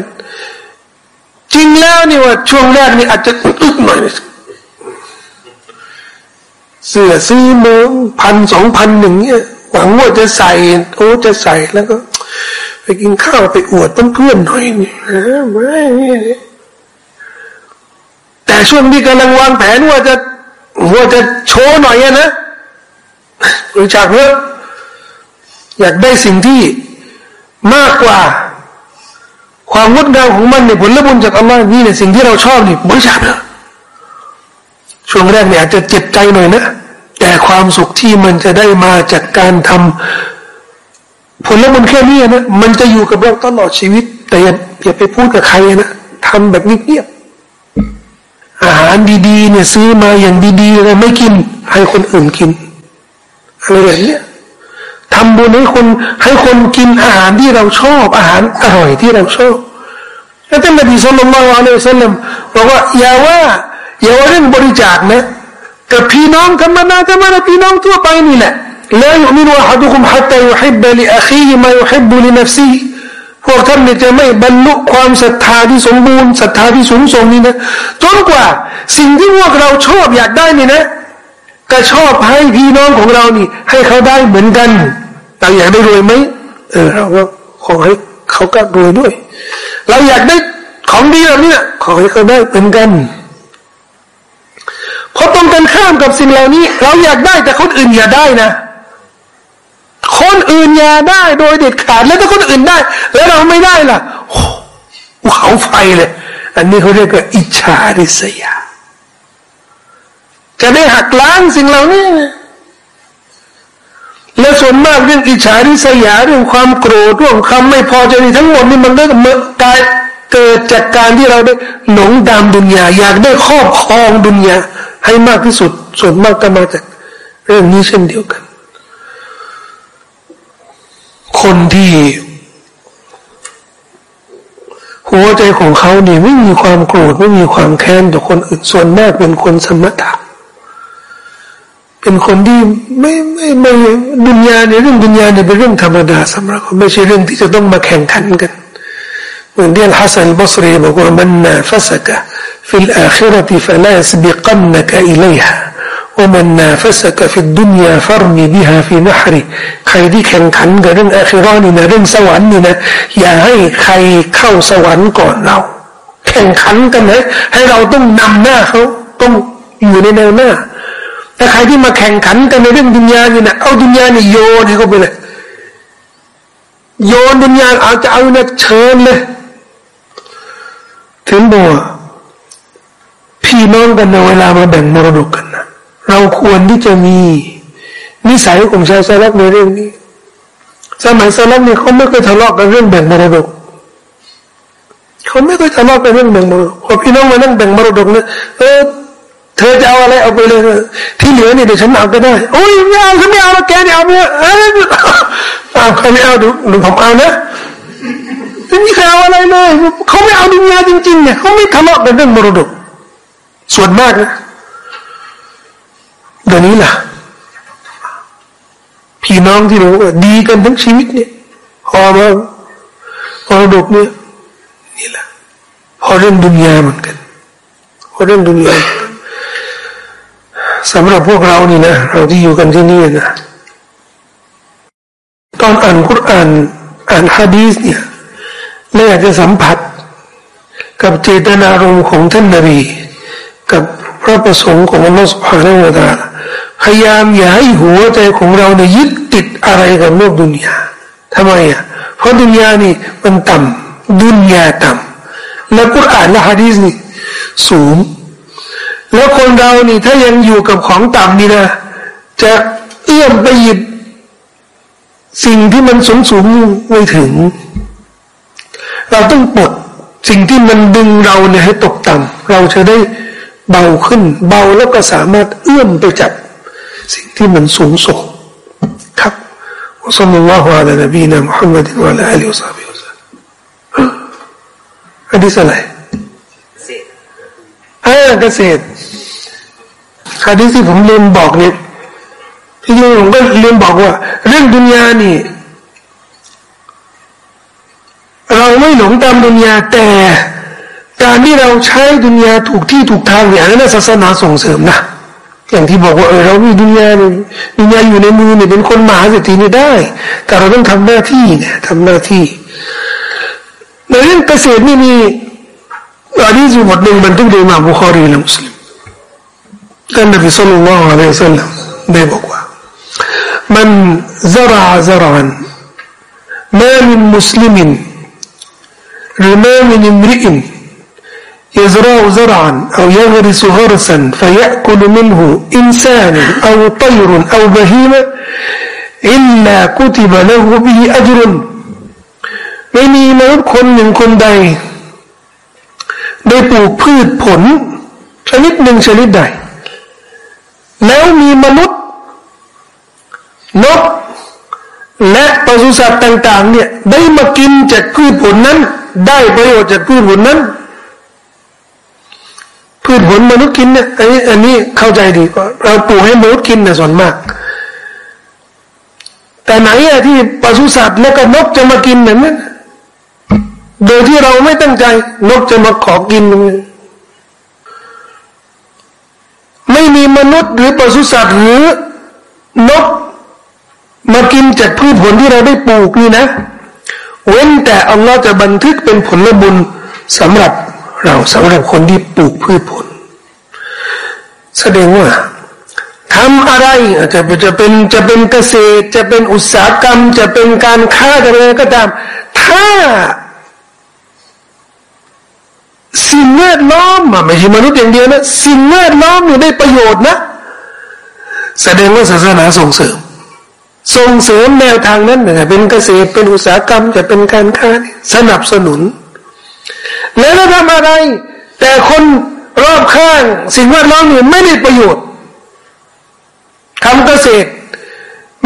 จริงแล้วนี่ว่า ช่วงแรกนี่อาจจะอึกหน่อยเสื้อซื้อเมืองพันสองพันหนึ่งเนี่ย หวังว่าจะใส่โอ้จะใส่แล้วก็ ไปกินข้าวไปอวดเพื่อนๆหน่อยนี่ไม่แต่ช่วงที่กำลังวางแผนว่าจะว่าจะโชว์หน่อยนะบริจาคเยอะอยากได้สิ่งที่มากกว่า ความงดงามของมันเนี่ยผลบุญจากอัลลอฮ์นี่เนี่ยสิ่งที่เราชอบนี่บริจาคเถอะช่วงแรกเนี่ยอาจจะเจ็บใจหน่อยนะ แต่ความสุขที่มันจะได้มาจากการทำผลบุญแค่นี้นะ มันจะอยู่กับเราตลอดชีวิต แต่อย่าอย่าไปพูดกับใครนะทำแบบเงียบๆอาหารดีๆ เนี่ย ซื้อมาอย่างดีๆเลยไม่กิน ให้คนอื่นกินอะไรแบบนี้ทำบุญให้คนให้คนกินอาหารที่เราชอบ อาหารอร่อยที่เราชอบแล้วท่านนบีสุลต่านละอัลลอฮฺสัลลัมบอกว่าอย่าว่าอย่าว่าเรื่องบริจาคนะ กับพี่น้องธรรมดาธรรมดาพี่น้องทั่วไปนี่แหละแล้วยุมินวะฮัดุคุมฮัตตายุฮิบบะลิอัคีมายุฮิบบุลินัฟซีพวกท่านเนี่ยจะไม่บรรลุความศรัทธาที่สมบูรณ์ศรัทธาที่สูงส่งนี่นะจนกว่าสิ่งที่พวกเราชอบอยากได้นี่นะก็ชอบให้พี่น้องของเรานี่ ให้เขาได้เหมือนกันเราอยากได้รวยไหมเออเราก็ขอให้เขาก็รวยด้วย เราอยากได้ของดีแบบนี้ขอให้เขาได้เหมือนกัน พอตรงกันข้ามกับสิ่งเหล่านี้ เราอยากได้แต่คนอื่นอย่าได้นะ คนอื่นอย่าได้โดยเด็ดขาดแล้วถ้าคนอื่นได้ แล้วเราไม่ได้ล่ะโอ้เขาไฟเลย อันนี้เขาเรียกว่าอิจฉาริษยา จะได้หักล้างสิ่งเหล่านี้และส่วนมากเรื่องอิจฉาริษยาเรื่องความโกรธเรื่องคำไม่พอใจทั้งหมดนี่มันก็เมื่อกายเกิดจากการที่เราได้หลงตามดุนยาอยากได้ครอบครองดุนยา ให้มากที่สุด ส่วนมากก็มาจากเรื่องนี้เช่นเดียวกัน คนที่หัวใจของเขาเนี่ยไม่มีความโกรธไม่มีความแค้นต่อคนอื่นส่วนมากเป็นคนสมถะเป็นคนที่ไม่ไม่ไม่ดุนยาเนี่ยเรื่องดุนยาเนี่ยเป็นเรื่องธรรมดาสำหรับเขาไม่ใช่เรื่องที่จะต้องมาแข่งขันกัน เหมือนที่ฮัสซันบัสรีบอกว่ามันนาฟัสกะ في الآخرة فلا يسبقنك إليها ومن نافسك في الدنيا فرمي بها في نحري ใครที่แข่งขันกับเรื่องอาคิรอนี่นะเรื่องสวรรค์นี่นะอย่าให้ใครเข้าสวรรค์ก่อนเรา แข่งขันกันนะให้เราต้องนำหน้าเขาต้องอยู่ในแนวหน้าแต่ใครที่มาแข่งขันกันในเรื่องดุนยาเนี่ยนะเอาดุนยาเนี่ยโยนให้เขาไปเลยโยนดุนยาเอาจะเอาเนี่ยเชิญเลยถึงบอก พี่น้องกันในเวลามาแบ่งมรดกกันนะเราควรที่จะมี นิสัยของชาวซาลักในเรื่องนี้ สมัยซาลักเนี่ยเขาไม่เคยทะเลาะกันเรื่องแบ่งมรดกเขาไม่เคยทะเลาะกันเรื่องแบ่งมรดกพอพี่น้องมานั่งแบ่งมรดกเนี่ยเออเธอจะเอาอะไรเอาไปเลย ที่เหลือเนี่ยเดี๋ยวฉันเอาก็ได้โอ้ยไม่เอาฉันไม่เอาแล้วแกเนี่ยเอาเนี่ยเออเอาใครไม่เอาดูดูผมเอานะไม่มีใครเอาอะไรเลยเขาไม่เอาดุนยาจริงๆเนี่ยเขาไม่ทะเลาะกันเรื่องมรดก ส่วนมากนะเดี๋ยวนี้ล่ะ พี่น้องที่รู้ว่าดีกันทั้งชีวิตเนี่ยพอมามรดกเนี่ยนี่แหละพอเรื่องดุนยาเหมือนกันพอเรื่องดุนยาสำหรับพวกเรานี่นะเราที่อยู่กันที่นี่นะตอนอ่านคุรานอ่านฮะดีสเนี่ยเราอยากจะสัมผัสกับเจตนารมณ์ของท่านนบี กับพระประสงค์ของอัลลอฮฺสุบฮานาอูตาพยายามอย่าให้หัวใจของเราเนี่ยยึดติดอะไรกับโลกดุนยาทำไมอะเพราะดุนยานี่มันต่ำดุนยาต่ำแล้วกุรอานและฮะดีสนี่สูง แล้วคนเรานี่ถ้ายังอยู่กับของต่ำนี่นะ จะเอื้อมไปหยิบสิ่งที่มันสูงสูงไม่ถึง เราต้องปลดสิ่งที่มันดึงเราเนี่ยให้ตกต่ำเราจะได้ เบาขึ้น เบาแล้วก็สามารถเอื้อมไปจับสิ่งที่มันสูงส่งครับอัสลลัลลอฮุอะลัยนบีนะมุฮัมมัดวะลาอัลลอฮฺสับบิวซัลอันนี้อะไรอ่าเกษตรคดีที่ผมเรียนบอกเนี่ยที่จริงผมก็เรียนบอกว่า เรื่องดุนยานี่ เราไม่หลงตามดุนยาแต่ การที่เราใช้ดุนยาถูกที่ถูกทางเนี่ยนั้นศาสนาส่งเสริมนะอย่างที่บอกว่าเออเรามีดุนยาเนี่ยดุนยาอยู่ในมือเนี่ยเป็นคนมหาเศรษฐีนี่ได้ แต่เราต้องทำหน้าที่เนี่ยทำหน้าที่ในเรื่องเกษตรนี่มี อันนี้อยู่บทหนึ่งบันทึกโดยมาบุคอรีและมุสลิมท่านนบีสุลต่านละอัลลอฮฺสัลลัมได้บอกว่ามัน زرع زرعا ما من مسلم หรือ ما من امرئ يزرع زرعا أو يغرس غرسا فيأكل منه إنسان أو طير أو بهيمة إلا كتب له به أجر ไม่มีมนุษย์คนหนึ่งคนใดได้ปลูกพืชผลชนิดหนึ่งชนิดใด แล้วมีมนุษย์นกและปศุสัตว์ต่างๆเนี่ยได้มากินจากพืชผลนั้น ได้ประโยชน์จากพืชผลนั้น พืชผลมนุษย์กินเนี่ยอันนี้อันนี้เข้าใจดีก็เราปลูกให้มนุษย์กินเนี่ยส่วนมาก แต่ไหนอะที่ปศุสัตว์แล้วก็นกจะมากินแบบนั้นโดยที่เราไม่ตั้งใจ นกจะมาขอกิน ไม่มีมนุษย์หรือปศุสัตว์หรือนกมากินจากพืชผลที่เราได้ปลูกนี่นะ เว้นแต่อัลลอฮ์จะบันทึกเป็นผลบุญสำหรับ เราสำหรับคนที่ปลูกพืชผล แสดงว่าทำอะไรจะจะเป็นจะเป็นเกษตร จะเป็นอุตสาหกรรม จะเป็นการค้าอะไรก็ตาม ถ้า สิ่งแวดล้อมไม่ใช่มนุษย์อย่างเดียวนะสิ่งแวดล้อมเนี่ได้ประโยชน์นะ แสดงว่าศาสนาส่งเสริม ส่งเสริมแนวทางนั้นนะเป็นเกษตรเป็นอุตสาหกรรม จะเป็นการค้าสนับสนุน แล้วเราทำอะไร แต่คนรอบข้าง สิ่งแวดล้อมนี่ไม่ได้ประโยชน์ทำเกษตร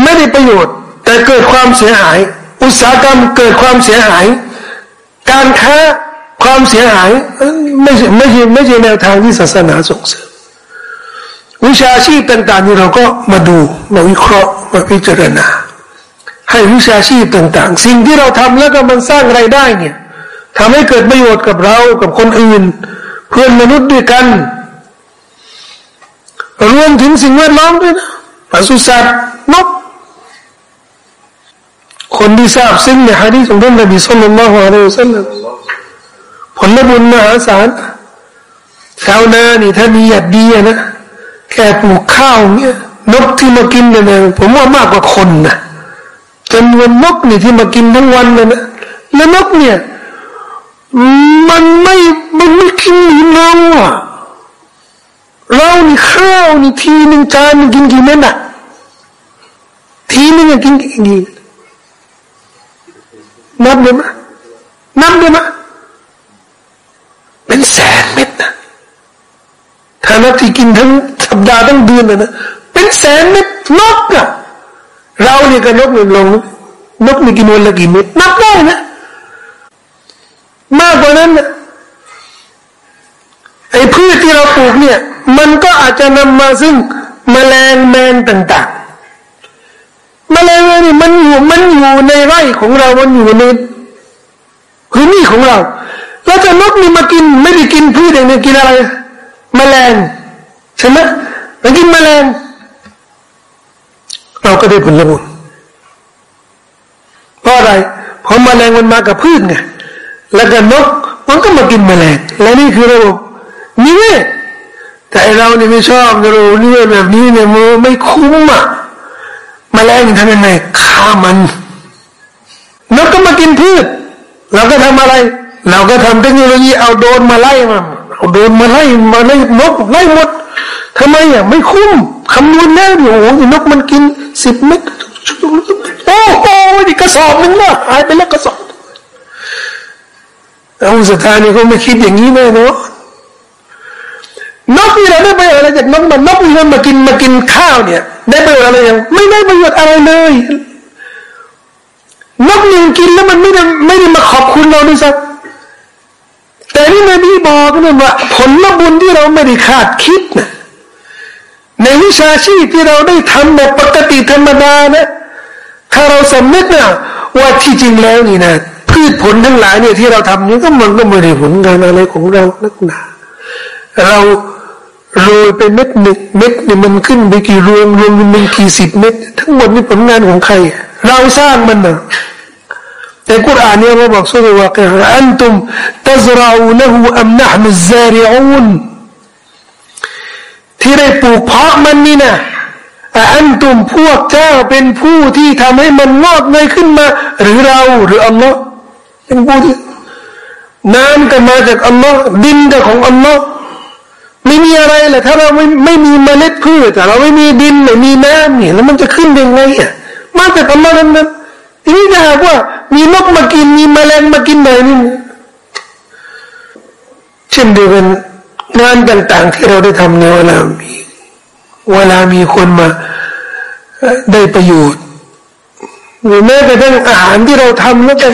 ไม่ได้ประโยชน์ แต่เกิดความเสียหาย อุตสาหกรรมเกิดความเสียหาย การค้าความเสียหายไม่ใช่ไม่ใช่ไม่ใช่แนวทางที่ศาสนาส่งเสริมวิชาชีพต่างๆนี่เราก็มาดูมาวิเคราะห์มาพิจารณา ให้วิชาชีพต่าง ๆ สิ่งที่เราทำแล้วก็มันสร้างไรายได้เนี่ย ทำให้เกิดประโยชน์กับเรากับคนอื่น เพื่อนมนุษย์ด้วยกัน รวมถึงสิ่งแวดล้อมด้วยนะปศุสัตว์นกคนที่ทราบซึ่งในฮะดีของท่านนบีสุลต่านละฮ์อะลัยฮิสซาลลัมผลบุญมหาศาลชาวนานี่ถ้ามีหยัดดีนะแค่ปลูกข้าวเนี่ยนกที่มากินเนี่ยผมว่ามากกว่าคนนะจำนวนนกนี่ที่มากินทั้งวันเลยนะแล้วนกเนี่ย มันไม่มันไม่กินหมือนเราอะเรานี่ข้าวนี่ทีหนึ่งจานกินกี่เม็ดอะทีหนึ่งกินกี่นับได้ไหมนับได้ไหมเป็นแสนเม็ดนะถ้านับที่กินทั้งสัปดาห์ทั้งเดือนนะเป็นแสนเม็ดนกอะเราเนี่ยก็นกหนึ่งลงนกมีกินวันละกี่เม็ดนับได้นะ มากกว่านั้นไอ้พืชที่เราปลูกเนี่ย มันก็อาจจะนำมาซึ่งมแมลงแมงต่างๆมแมลงนี่มันอยู่มันอยู่ในไร่ของเรา มันอยู่ในพื้นที่ของเราแล้วจะนกนี่มากินไม่ได้กินพืชอย่างนี้กินอะไรมแมลงใช่ไหมมันกินมแมลง เราก็ได้ผลบุญเพราะอะไรเพราะมแมลงมันมากับพืชไง แล้วก็นกมันก็มากินแมลงและนี่คือระบบนี่เว้แต่เราเนี่ยไม่ชอบระบบนี่แบบนี้เนี่ยมันไม่คุ้มอะแมลงทำยังไงฆ่ามันนกก็มากินพืชเราก็ทำอะไร เราก็ทำเทคโนโลยีเอาโดนมาไล่มาเอาโดนมาไล่มาไล่นกไล่หมดทำไมอะไม่คุ้มคำนวณแล้วโอ้โหนกมันกินสิบเม็ดโอ้โหนี่กระสอบนึงละหายไปแล้วกระสอบ อาสถานี่ก็ไม่คิดอย่างนี้แน่เนาะนกนี่เราได้ประโยชน์อะไรจากนกมันนกนี่มันมากินมากินข้าวเนี่ย ได้ประโยชน์อะไรยังไม่ได้ประโยชน์อะไรเลยนกนี่กินแล้วมันไม่ได้ไม่ได้มาขอบคุณเราด้วยซ้ำแต่นี่นบีบอกนะว่า ผลบุญที่เราไม่ได้คาดคิดนะในวิชาชีพที่เราได้ทำแบบปกติธรรมดานะถ้าเราสำนึกนะว่าที่จริงแล้วนี่นะ พืชผลทั้งหลายเนี่ยที่เราทำนี่ก็มันก็ไม่ได้ผลงานอะไรของเรานักหนาเราโรยไปเม็ดหนึ่งเม็ดนี่มันขึ้นไปกี่รวงรวงมันกี่สิบเม็ดทั้งหมดนี่ผลงานของใคร เราสร้างมันนะแต่กุรอานเนี่ยเราบอกสุดว่าอันตุมตัซราอูนะฮูอัมนะฮ์มุซาริอูนที่ได้ปลูกเพาะมันนี่นะอันตุมพวกเจ้าเป็นผู้ที่ทำให้มันงอกเงยขึ้นมา หรือเราหรืออัลลอฮ์ เป็นผู้ที่น้ำก็มาจากอัลลอฮ์ดินก็ของอัลลอฮ์ไม่มีอะไรแหละถ้าเราไม่ไม่มีเมล็ดพืชแต่เราไม่มีดินไม่มีน้ำเนี่ยแล้วมันจะขึ้นยังไงอะมาจากอัลลอฮ์นั้นทีนี้ถ้าหากว่า มีนกมากินมีแมลงมากินไหนนี่เช่นเดียวกันงานต่างๆ ที่เราได้ทำในเวลามีเวลามีคนมาได้ประโยชน์หรือแม้กระทั่งอาหารที่เราทำแล้วกัน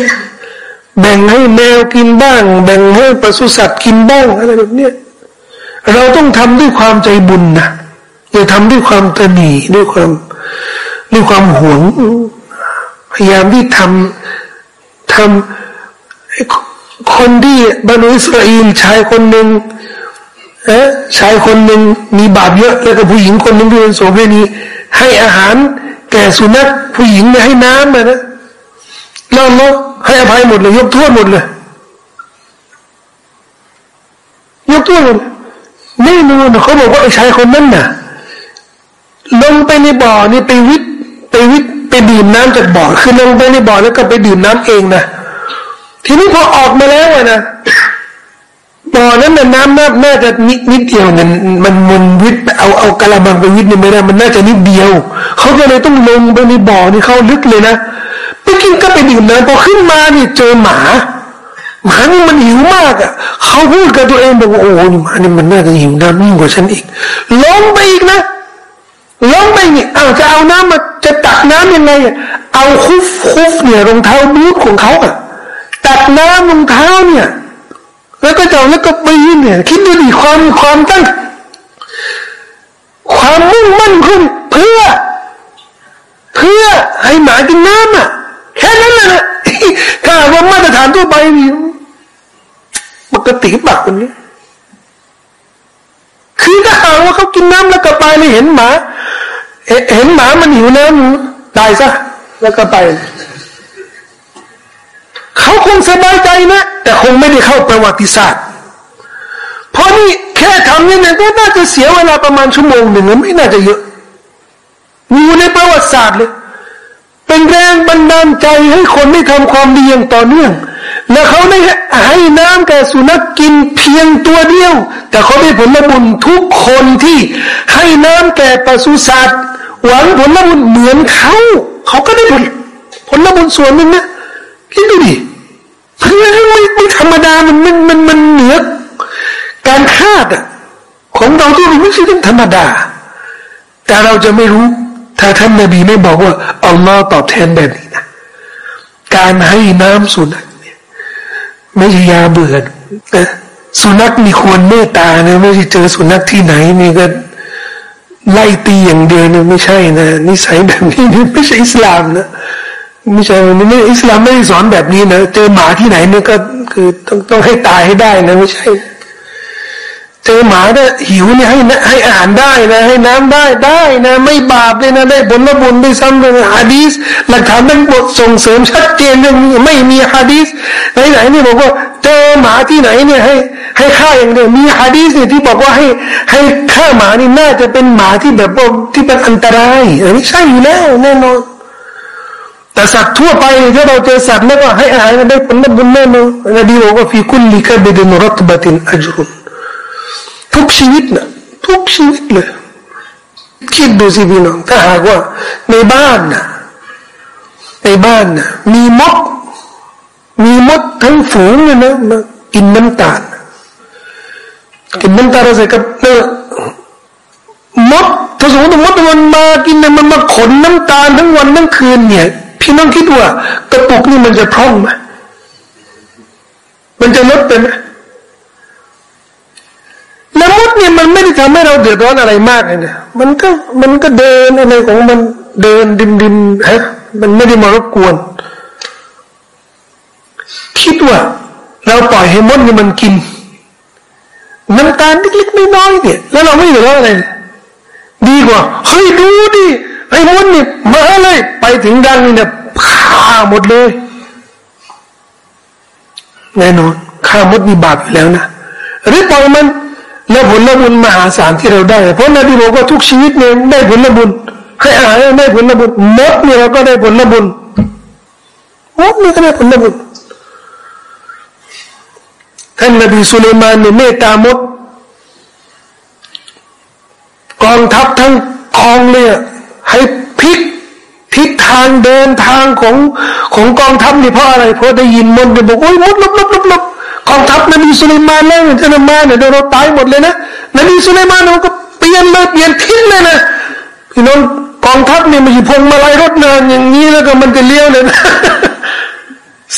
แบ่งให้แมวกินบ้าง แบ่งให้ปศุสัตว์กินบ้างอะไรแบบเนี้ยเราต้องทำด้วยความใจบุญนะอย่าทำด้วยความตนีด้วยความด้วยความหวง พยายามที่ทำทำคนที่บรรลุอิสราเอลชายคนหนึ่งเอ๊ชายคนหนึ่งมีบาปเยอะแล้วก็ผู้หญิงคนหนึ่งที่เป็นโสเภณีให้อาหาร แก่สุนัขผู้หญิงให้น้ำนะนะ แล้วเราให้อภัยหมดเลย ยกโทษหมดเลย ยกโทษหมดไม่นอนเขาบอกว่าไอ้ชายคนนั้นน่ะ ลงไปในบ่อนี่ไปวิทไปวิทไปดื่มน้ำจากบ่อ คือลงไปในบ่อแล้วก็ไปดื่มน้ำเองนะทีนี้พอออกมาแล้วนะบ่ อนั้นน่ะน้ำน่าน่าจะนิดนิดเดียวมันมันมันวิทเอาเอากระมังไปวิทย์เนี่ยไม่ได้มันน่าจะนิดเดียวเขาก็เลยต้องลงไปในบ่อนี่เขาลึกเลยนะไปกินก็ไปดื่มน้ำพอขึ้นมานี่เจอหมาหมานี่มันหิวมากอะเขาพูดกับตัวเองบอกว่าโอ้หมานี่มันน่าจะหิวน้ำยิ่งกว่าฉันอีกลงไปอีกนะลงไปนี่เอาจะเอาน้ำมาจะตักน้ำยังไงเอาคุฟคุฟเนี่ยรองเท้าบูทของเขาอะตักน้ำรองเท้าเนี่ย แล้วก็จะแล้วก็ไปเนี่ยคิดดูดิความความตั้ง ความมุ่งมั่นขึ้นเพื่อ เพื่อให้หมากินน้ำอะ แค่นั้นแหละถ้าว่ามาตรฐานทั่วไปนี่ปกติปักคนนี้คือถ้าหากว่าเขากินน้ำแล้วก็ไปเลยเห็นหมา เห็นหมามันหิวน้ำตายซะแล้วก็ไป เขาคงสบายใจนะ แต่คงไม่ได้เข้าประวัติศาสตร์ เพราะนี่แค่ทำนี่เนี่ยก็น่าจะเสียเวลาประมาณชั่วโมงหนึ่งไม่น่าจะเยอะอยู่ในประวัติศาสตร์เลย เป็นแรงบันดาลใจให้คนได้ทำความดีอย่างต่อเนื่องและเขาได้ให้น้ำแก่สุนัขกินเพียงตัวเดียว แต่เขาได้ผลบุญทุกคนที่ให้น้ำแก่ปศุสัตว์หวังผลบุญเหมือนเขา เขาก็ได้ผลผลบุญส่วนหนึ่งนะ คิดดูดิมันไม่ไม่ธรรมดามันมันมันมันเหนือการคาดของเราที่มันไม่ใช่เรื่องธรรมดา แต่เราจะไม่รู้ ถ้าท่านนบีไม่บอกว่าอัลลอฮ์ตอบแทนแบบนี้นะการให้น้ำสุนัขเนี่ยไม่ใช่ยาเบื่อนะสุนัขมีควรเมตตานะไม่ใช่เจอสุนัขที่ไหนนี่ก็ไล่ตีอย่างเดียวนี่ไม่ใช่นะนิสัยแบบนี้ไม่ใช่อิสลามนะ ไม่ใช่ไม่อิสลามไม่ได้สอนแบบนี้นะเจอหมาที่ไหนเนี่ยก็คือต้องต้องให้ตายให้ได้นะไม่ใช่ เจอหมาเนี่ยหิวเนี่ยให้ให้อาหารได้นะ ให้น้ำได้ได้นะ ไม่บาปเลยนะ ได้ผละบุญได้ซ้ำเลยฮะดีสหลักฐานเป็นบทส่งเสริมชัดเจนเรื่องนี้ไม่มีฮะดีสไหนไหนนี่บอกว่าเจอหมาที่ไหนเนี่ยให้ ให้ฆ่าอย่างเดียวมีฮะดีสเนี่ยที่บอกว่าให้ ให้ฆ่าหมานี่น่าจะเป็นหมาที่แบบว่าที่เป็นอันตรายอันนี้ใช่อยู่แล้วแน่นอน แต่สัตว์ทั่วไปถ้าเราเจอสัตว์แล้วก็ให้อาหารได้ผลบุญแน่นอนนบีบอกว่าฟีคุลลิกบิดินรัตบตินอัจรุนทุกชีวิตนะทุกชีวิตเลยคิดดูสิพี่น้องถ้าหากว่า ในบ้านนะในบ้านนะมีมดมีมดทั้งฝูงเลยนะมากินน้ำตาลกินน้ำตาลใส่กับเนอมดถ้าสมมติมดมันมากินเนี่ยมันมาขนน้ำตาลทั้งวันทั้งคืนเนี่ย พี่น้องคิดว่ากระปุกนี่มันจะพร่องไหมมันจะลดไปไหมแล้วมดเนี่ยมันไม่ได้ทำให้เราเดือดร้อนอะไรมากเลยนะมันก็มันก็เดินอะไรของมันเดินดิมดิมฮะมันไม่ได้มารบกวน คิดว่า เราปล่อยให้มดนี่มันกินน้ำตาลเล็กๆน้อยๆเนี่ย แล้วเราไม่เดือดร้อนอะไรดีกว่าเฮ้ยดูดิไอ้มดนี่มาเลยไปถึงดังนี่เนี่ย ฆ่าหมดเลยแน่นอนฆ่ามดมีบาปแล้วนะหรือปล่อยมันแล้วผลบุญมหาศาลที่เราได้ เพราะนบีบอกว่าทุกชีวิตเนี่ยได้ผลบุญให้อาหารได้ผลบุญมดเนี่ยเราก็ได้ผลบุญมดนี่ก็ได้ผลบุญท่านนบีสุลัยมานเนี่ยเมตตามดกองทัพทั้งกองเนี่ยให้พลิก ทิศทางเดินทางของของกองทัพนี่เพราะอะไรเพราะได้ยินมนต์บอกโอ้ยมดลบลบลบลบกองทัพนบีสุลัยมานแล้วท่านมาเนี่ยโดนเราตายหมดเลยนะนบีสุลัยมานมันก็เปลี่ยนเลยเปลี่ยนทิศเลยนะพี่น้องกองทัพเนี่ยมันอยู่พงมาลายรถนานอย่างนี้แล้วก็มันจะเลี้ยวเลยนะ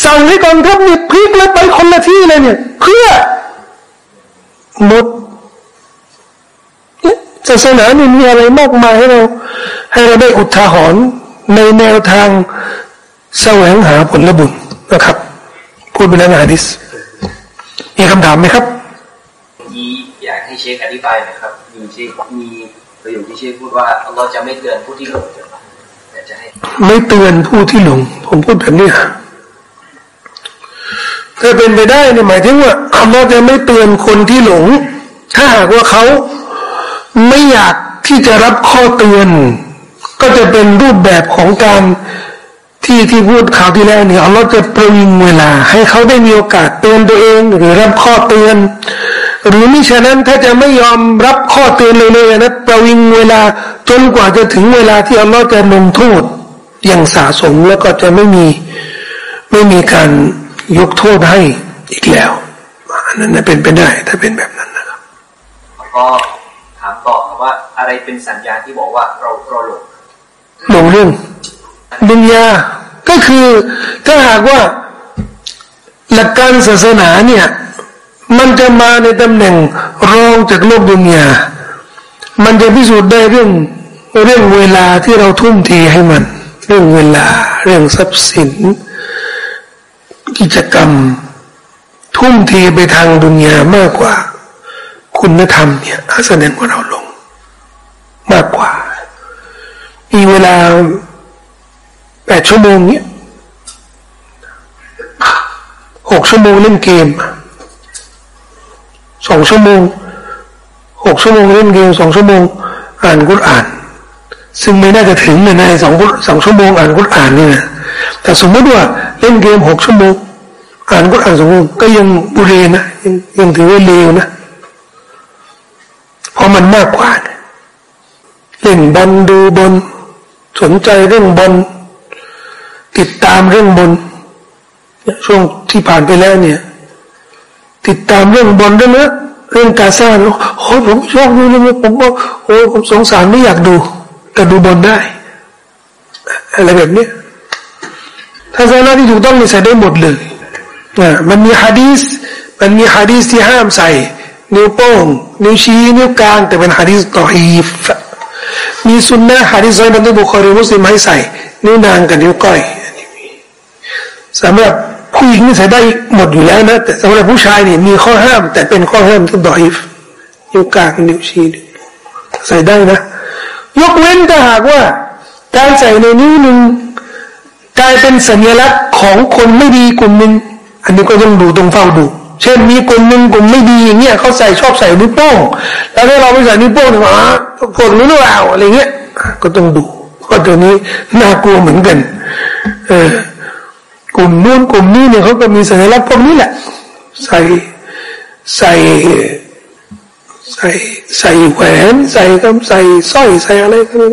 สั่งให้กองทัพนี่พลิกแล้วไปคนละที่เลยเนี่ย เพื่อมดศาสนาเนี่ยมีอะไรมากมายให้เราให้เราได้อุทาหรณ์ ในแนวทางแสวงหาผลบุญนะครับ พูดเป็นอาดิสมีคำถามไหมครับมีอยากให้เชคอธิบายหน่อยครับมีเชคมีประโยคที่เชคพูดว่าเราจะไม่เตือนผู้ที่หลงแต่จะให้ไม่เตือนผู้ที่หลง ผมพูดแบบนี้ถ้าเป็นไปได้เนี่ยหมายถึงว่าอัลลอฮ์จะไม่เตือนคนที่หลง ถ้าหากว่าเขาไม่อยากที่จะรับข้อเตือน ก็จะเป็นรูปแบบของการที่ที่พูดข่าวที่แล้วเนี่ยอัลลอฮ์จะประวิงเวลา ให้เขาได้มีโอกาสเตือนตัวเอง หรือรับข้อเตือน หรือมิฉะนั้นถ้าจะไม่ยอมรับข้อเตือนเลยเลยนะประวิงเวลาจนกว่าจะถึงเวลาที่อัลลอฮ์จะลงโทษอย่างสาสมแล้วก็จะไม่มีไม่มีการยกโทษให้อีกแล้วอันนั้นเป็นไปได้ถ้าเป็นแบบนั้นนะครับก็ถามต่อครับว่าอะไรเป็นสัญญาณที่บอกว่าเราเราหลง หลงเรื่องดุนยาก็คือถ้าหากว่าหลักการศาสนาเนี่ยมันจะมาในตำแหน่งรองจากโลกดุนยา มันจะพิสูจน์ได้เรื่องเรื่องเวลาที่เราทุ่มเทให้มัน เรื่องเวลา เรื่องทรัพย์สิน กิจกรรม ทุ่มเทไปทางดุนยามากกว่า คุณธรรมเนี่ยแสดงว่าเราลง มากกว่า มีเวลาแปดชั่วโมงเนี้ยหกชั่วโมงเล่นเกมสองชั่วโมงหกชั่วโมงเล่นเกมสองชั่วโมง อ่านกุรอ่าน ซึ่งไม่น่าจะถึงเลยนะสองสองชั่วโมงอ่านกุรอ่านนี่นะแต่สมมติว่าเล่นเกมหกชั่วโมงอ่านกุรอ่านสองชั่วโมงก็ยังบุเรนะยังยังถือว่าเลวนะเพราะมันมากกว่า เล่นบอลดูบอล สนใจเรื่องบอลติดตามเรื่องบนช่วงที่ผ่านไปแล้วเนี่ย ติดตามเรื่องบนด้วยนะเรื่องกาซาโอ้ผมชอบดูเลยผมก็โอ้ผมสงสารไม่อยากดู แต่ดูบนได้ อะไรแบบนี้ถ้าศาสนาที่ถูกต้องนี่ใส่ได้หมดเลยนะมันมีฮะดีสมันมีฮะดีสที่ห้ามใส่นิ้วโป้งนิ้วชี้นิ้วกลางแต่เป็นฮะดีสต่ออีฟ มีสุนนะฮะดีสในบันทึกบุคคลมุสลิมให้ใส่ นิ้วนางกับนิ้วก้อยสำหรับผู้หญิงนี่ใส่ได้หมดอยู่แล้วนะ แต่สำหรับผู้ชายนี่มีข้อห้าม แต่เป็นข้อห้ามที่ดอยฟนิ้วกลางนิ้วชี้ใส่ได้นะ ยกเว้นถ้าหากว่า การใส่ในนิ้วหนึ่งกลายเป็นสัญลักษณ์ของคนไม่ดีกลุ่มหนึ่งอันนี้ก็ต้องดูตรงเฝ้าดู เช่นมีกลุ่มหนึ่งกลุ่มไม่ดีอย่างเงี้ยเขาใส่ชอบใส่นิ้วโป้งแล้วถ้าเราไม่ใส่นิ้วโป้งเนี่ยอ่าพวกนี้หรือเปล่าอะไรเงี้ยก็ต้องดูเพราะตัวนี้น่ากลัวเหมือนกัน เออกลุ่มนู้นกลุ่มนี้เนี่ยเขาก็มีสัญลักษณ์พวกนี้แหละ ใส่ใส่ใส่ใส่แหวนใส่กำใส่สร้อยใส่อะไรกัน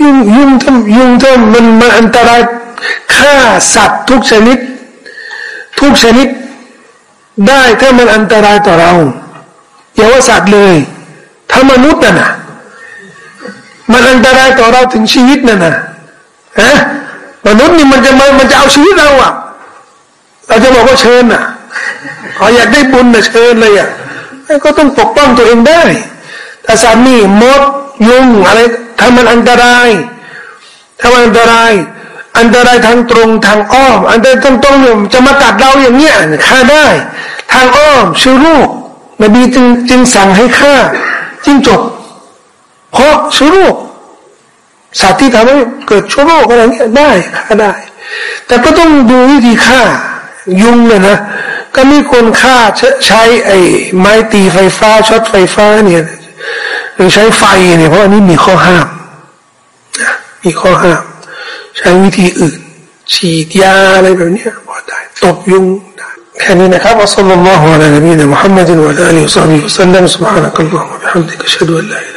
ยุ่งยุ่งทำยุ่งทำมันมันอันตรายฆ่าสัตว์ทุกชนิด ทุกชนิด ได้ถ้ามันอันตรายต่อเราอย่าว่าสัตว์เลยถ้ามนุษย์น่ะนะมันอันตรายต่อเราถึงชีวิตน่ะนะฮะมนุษย์นี่มันจะมามันจะเอาชีวิตเราอะ เราจะบอกว่าเชิญอะขออยากได้บุญนะเชิญเลยอะก็ต้องปกป้องตัวเองได้แต่สามีมดยุงอะไรถ้ามันอันตรายถ้ามันอันตราย อันตรายทางตรงทางอ้อม อันตรายตรงตรงเนี่ยจะมากัดเราอย่างเนี้ยฆ่าได้ ทางอ้อมชื่อลูกนบีจึงจึงสั่งให้ฆ่าจิ้งจกเพราะชื่อลูกสัตว์ที่ทำให้เกิดชั่วโรคอะไรเงี้ยได้ฆ่าได้ แต่ก็ต้องดูวิธีฆ่ายุงเนี่ยนะก็ไม่ควรฆ่าใช้ไอ้ไม้ตีไฟฟ้าช็อตไฟฟ้าเนี่ยหรือใช้ไฟเนี่ยเพราะอันนี้มีข้อห้ามมีข้อห้าม ใช้วิธีอื่น ฉีดยาอะไรแบบนี้พอได้ตบยุงได้แค่นี้นะครับอัลลลัลลอฮุอะลัยฮิวะซัลลัมมุฮัมมัดวะลาลิวะซัลลัมซุบฮานะกัลลอฮุวะบิฮัมดิกะชะดุอัลลอฮ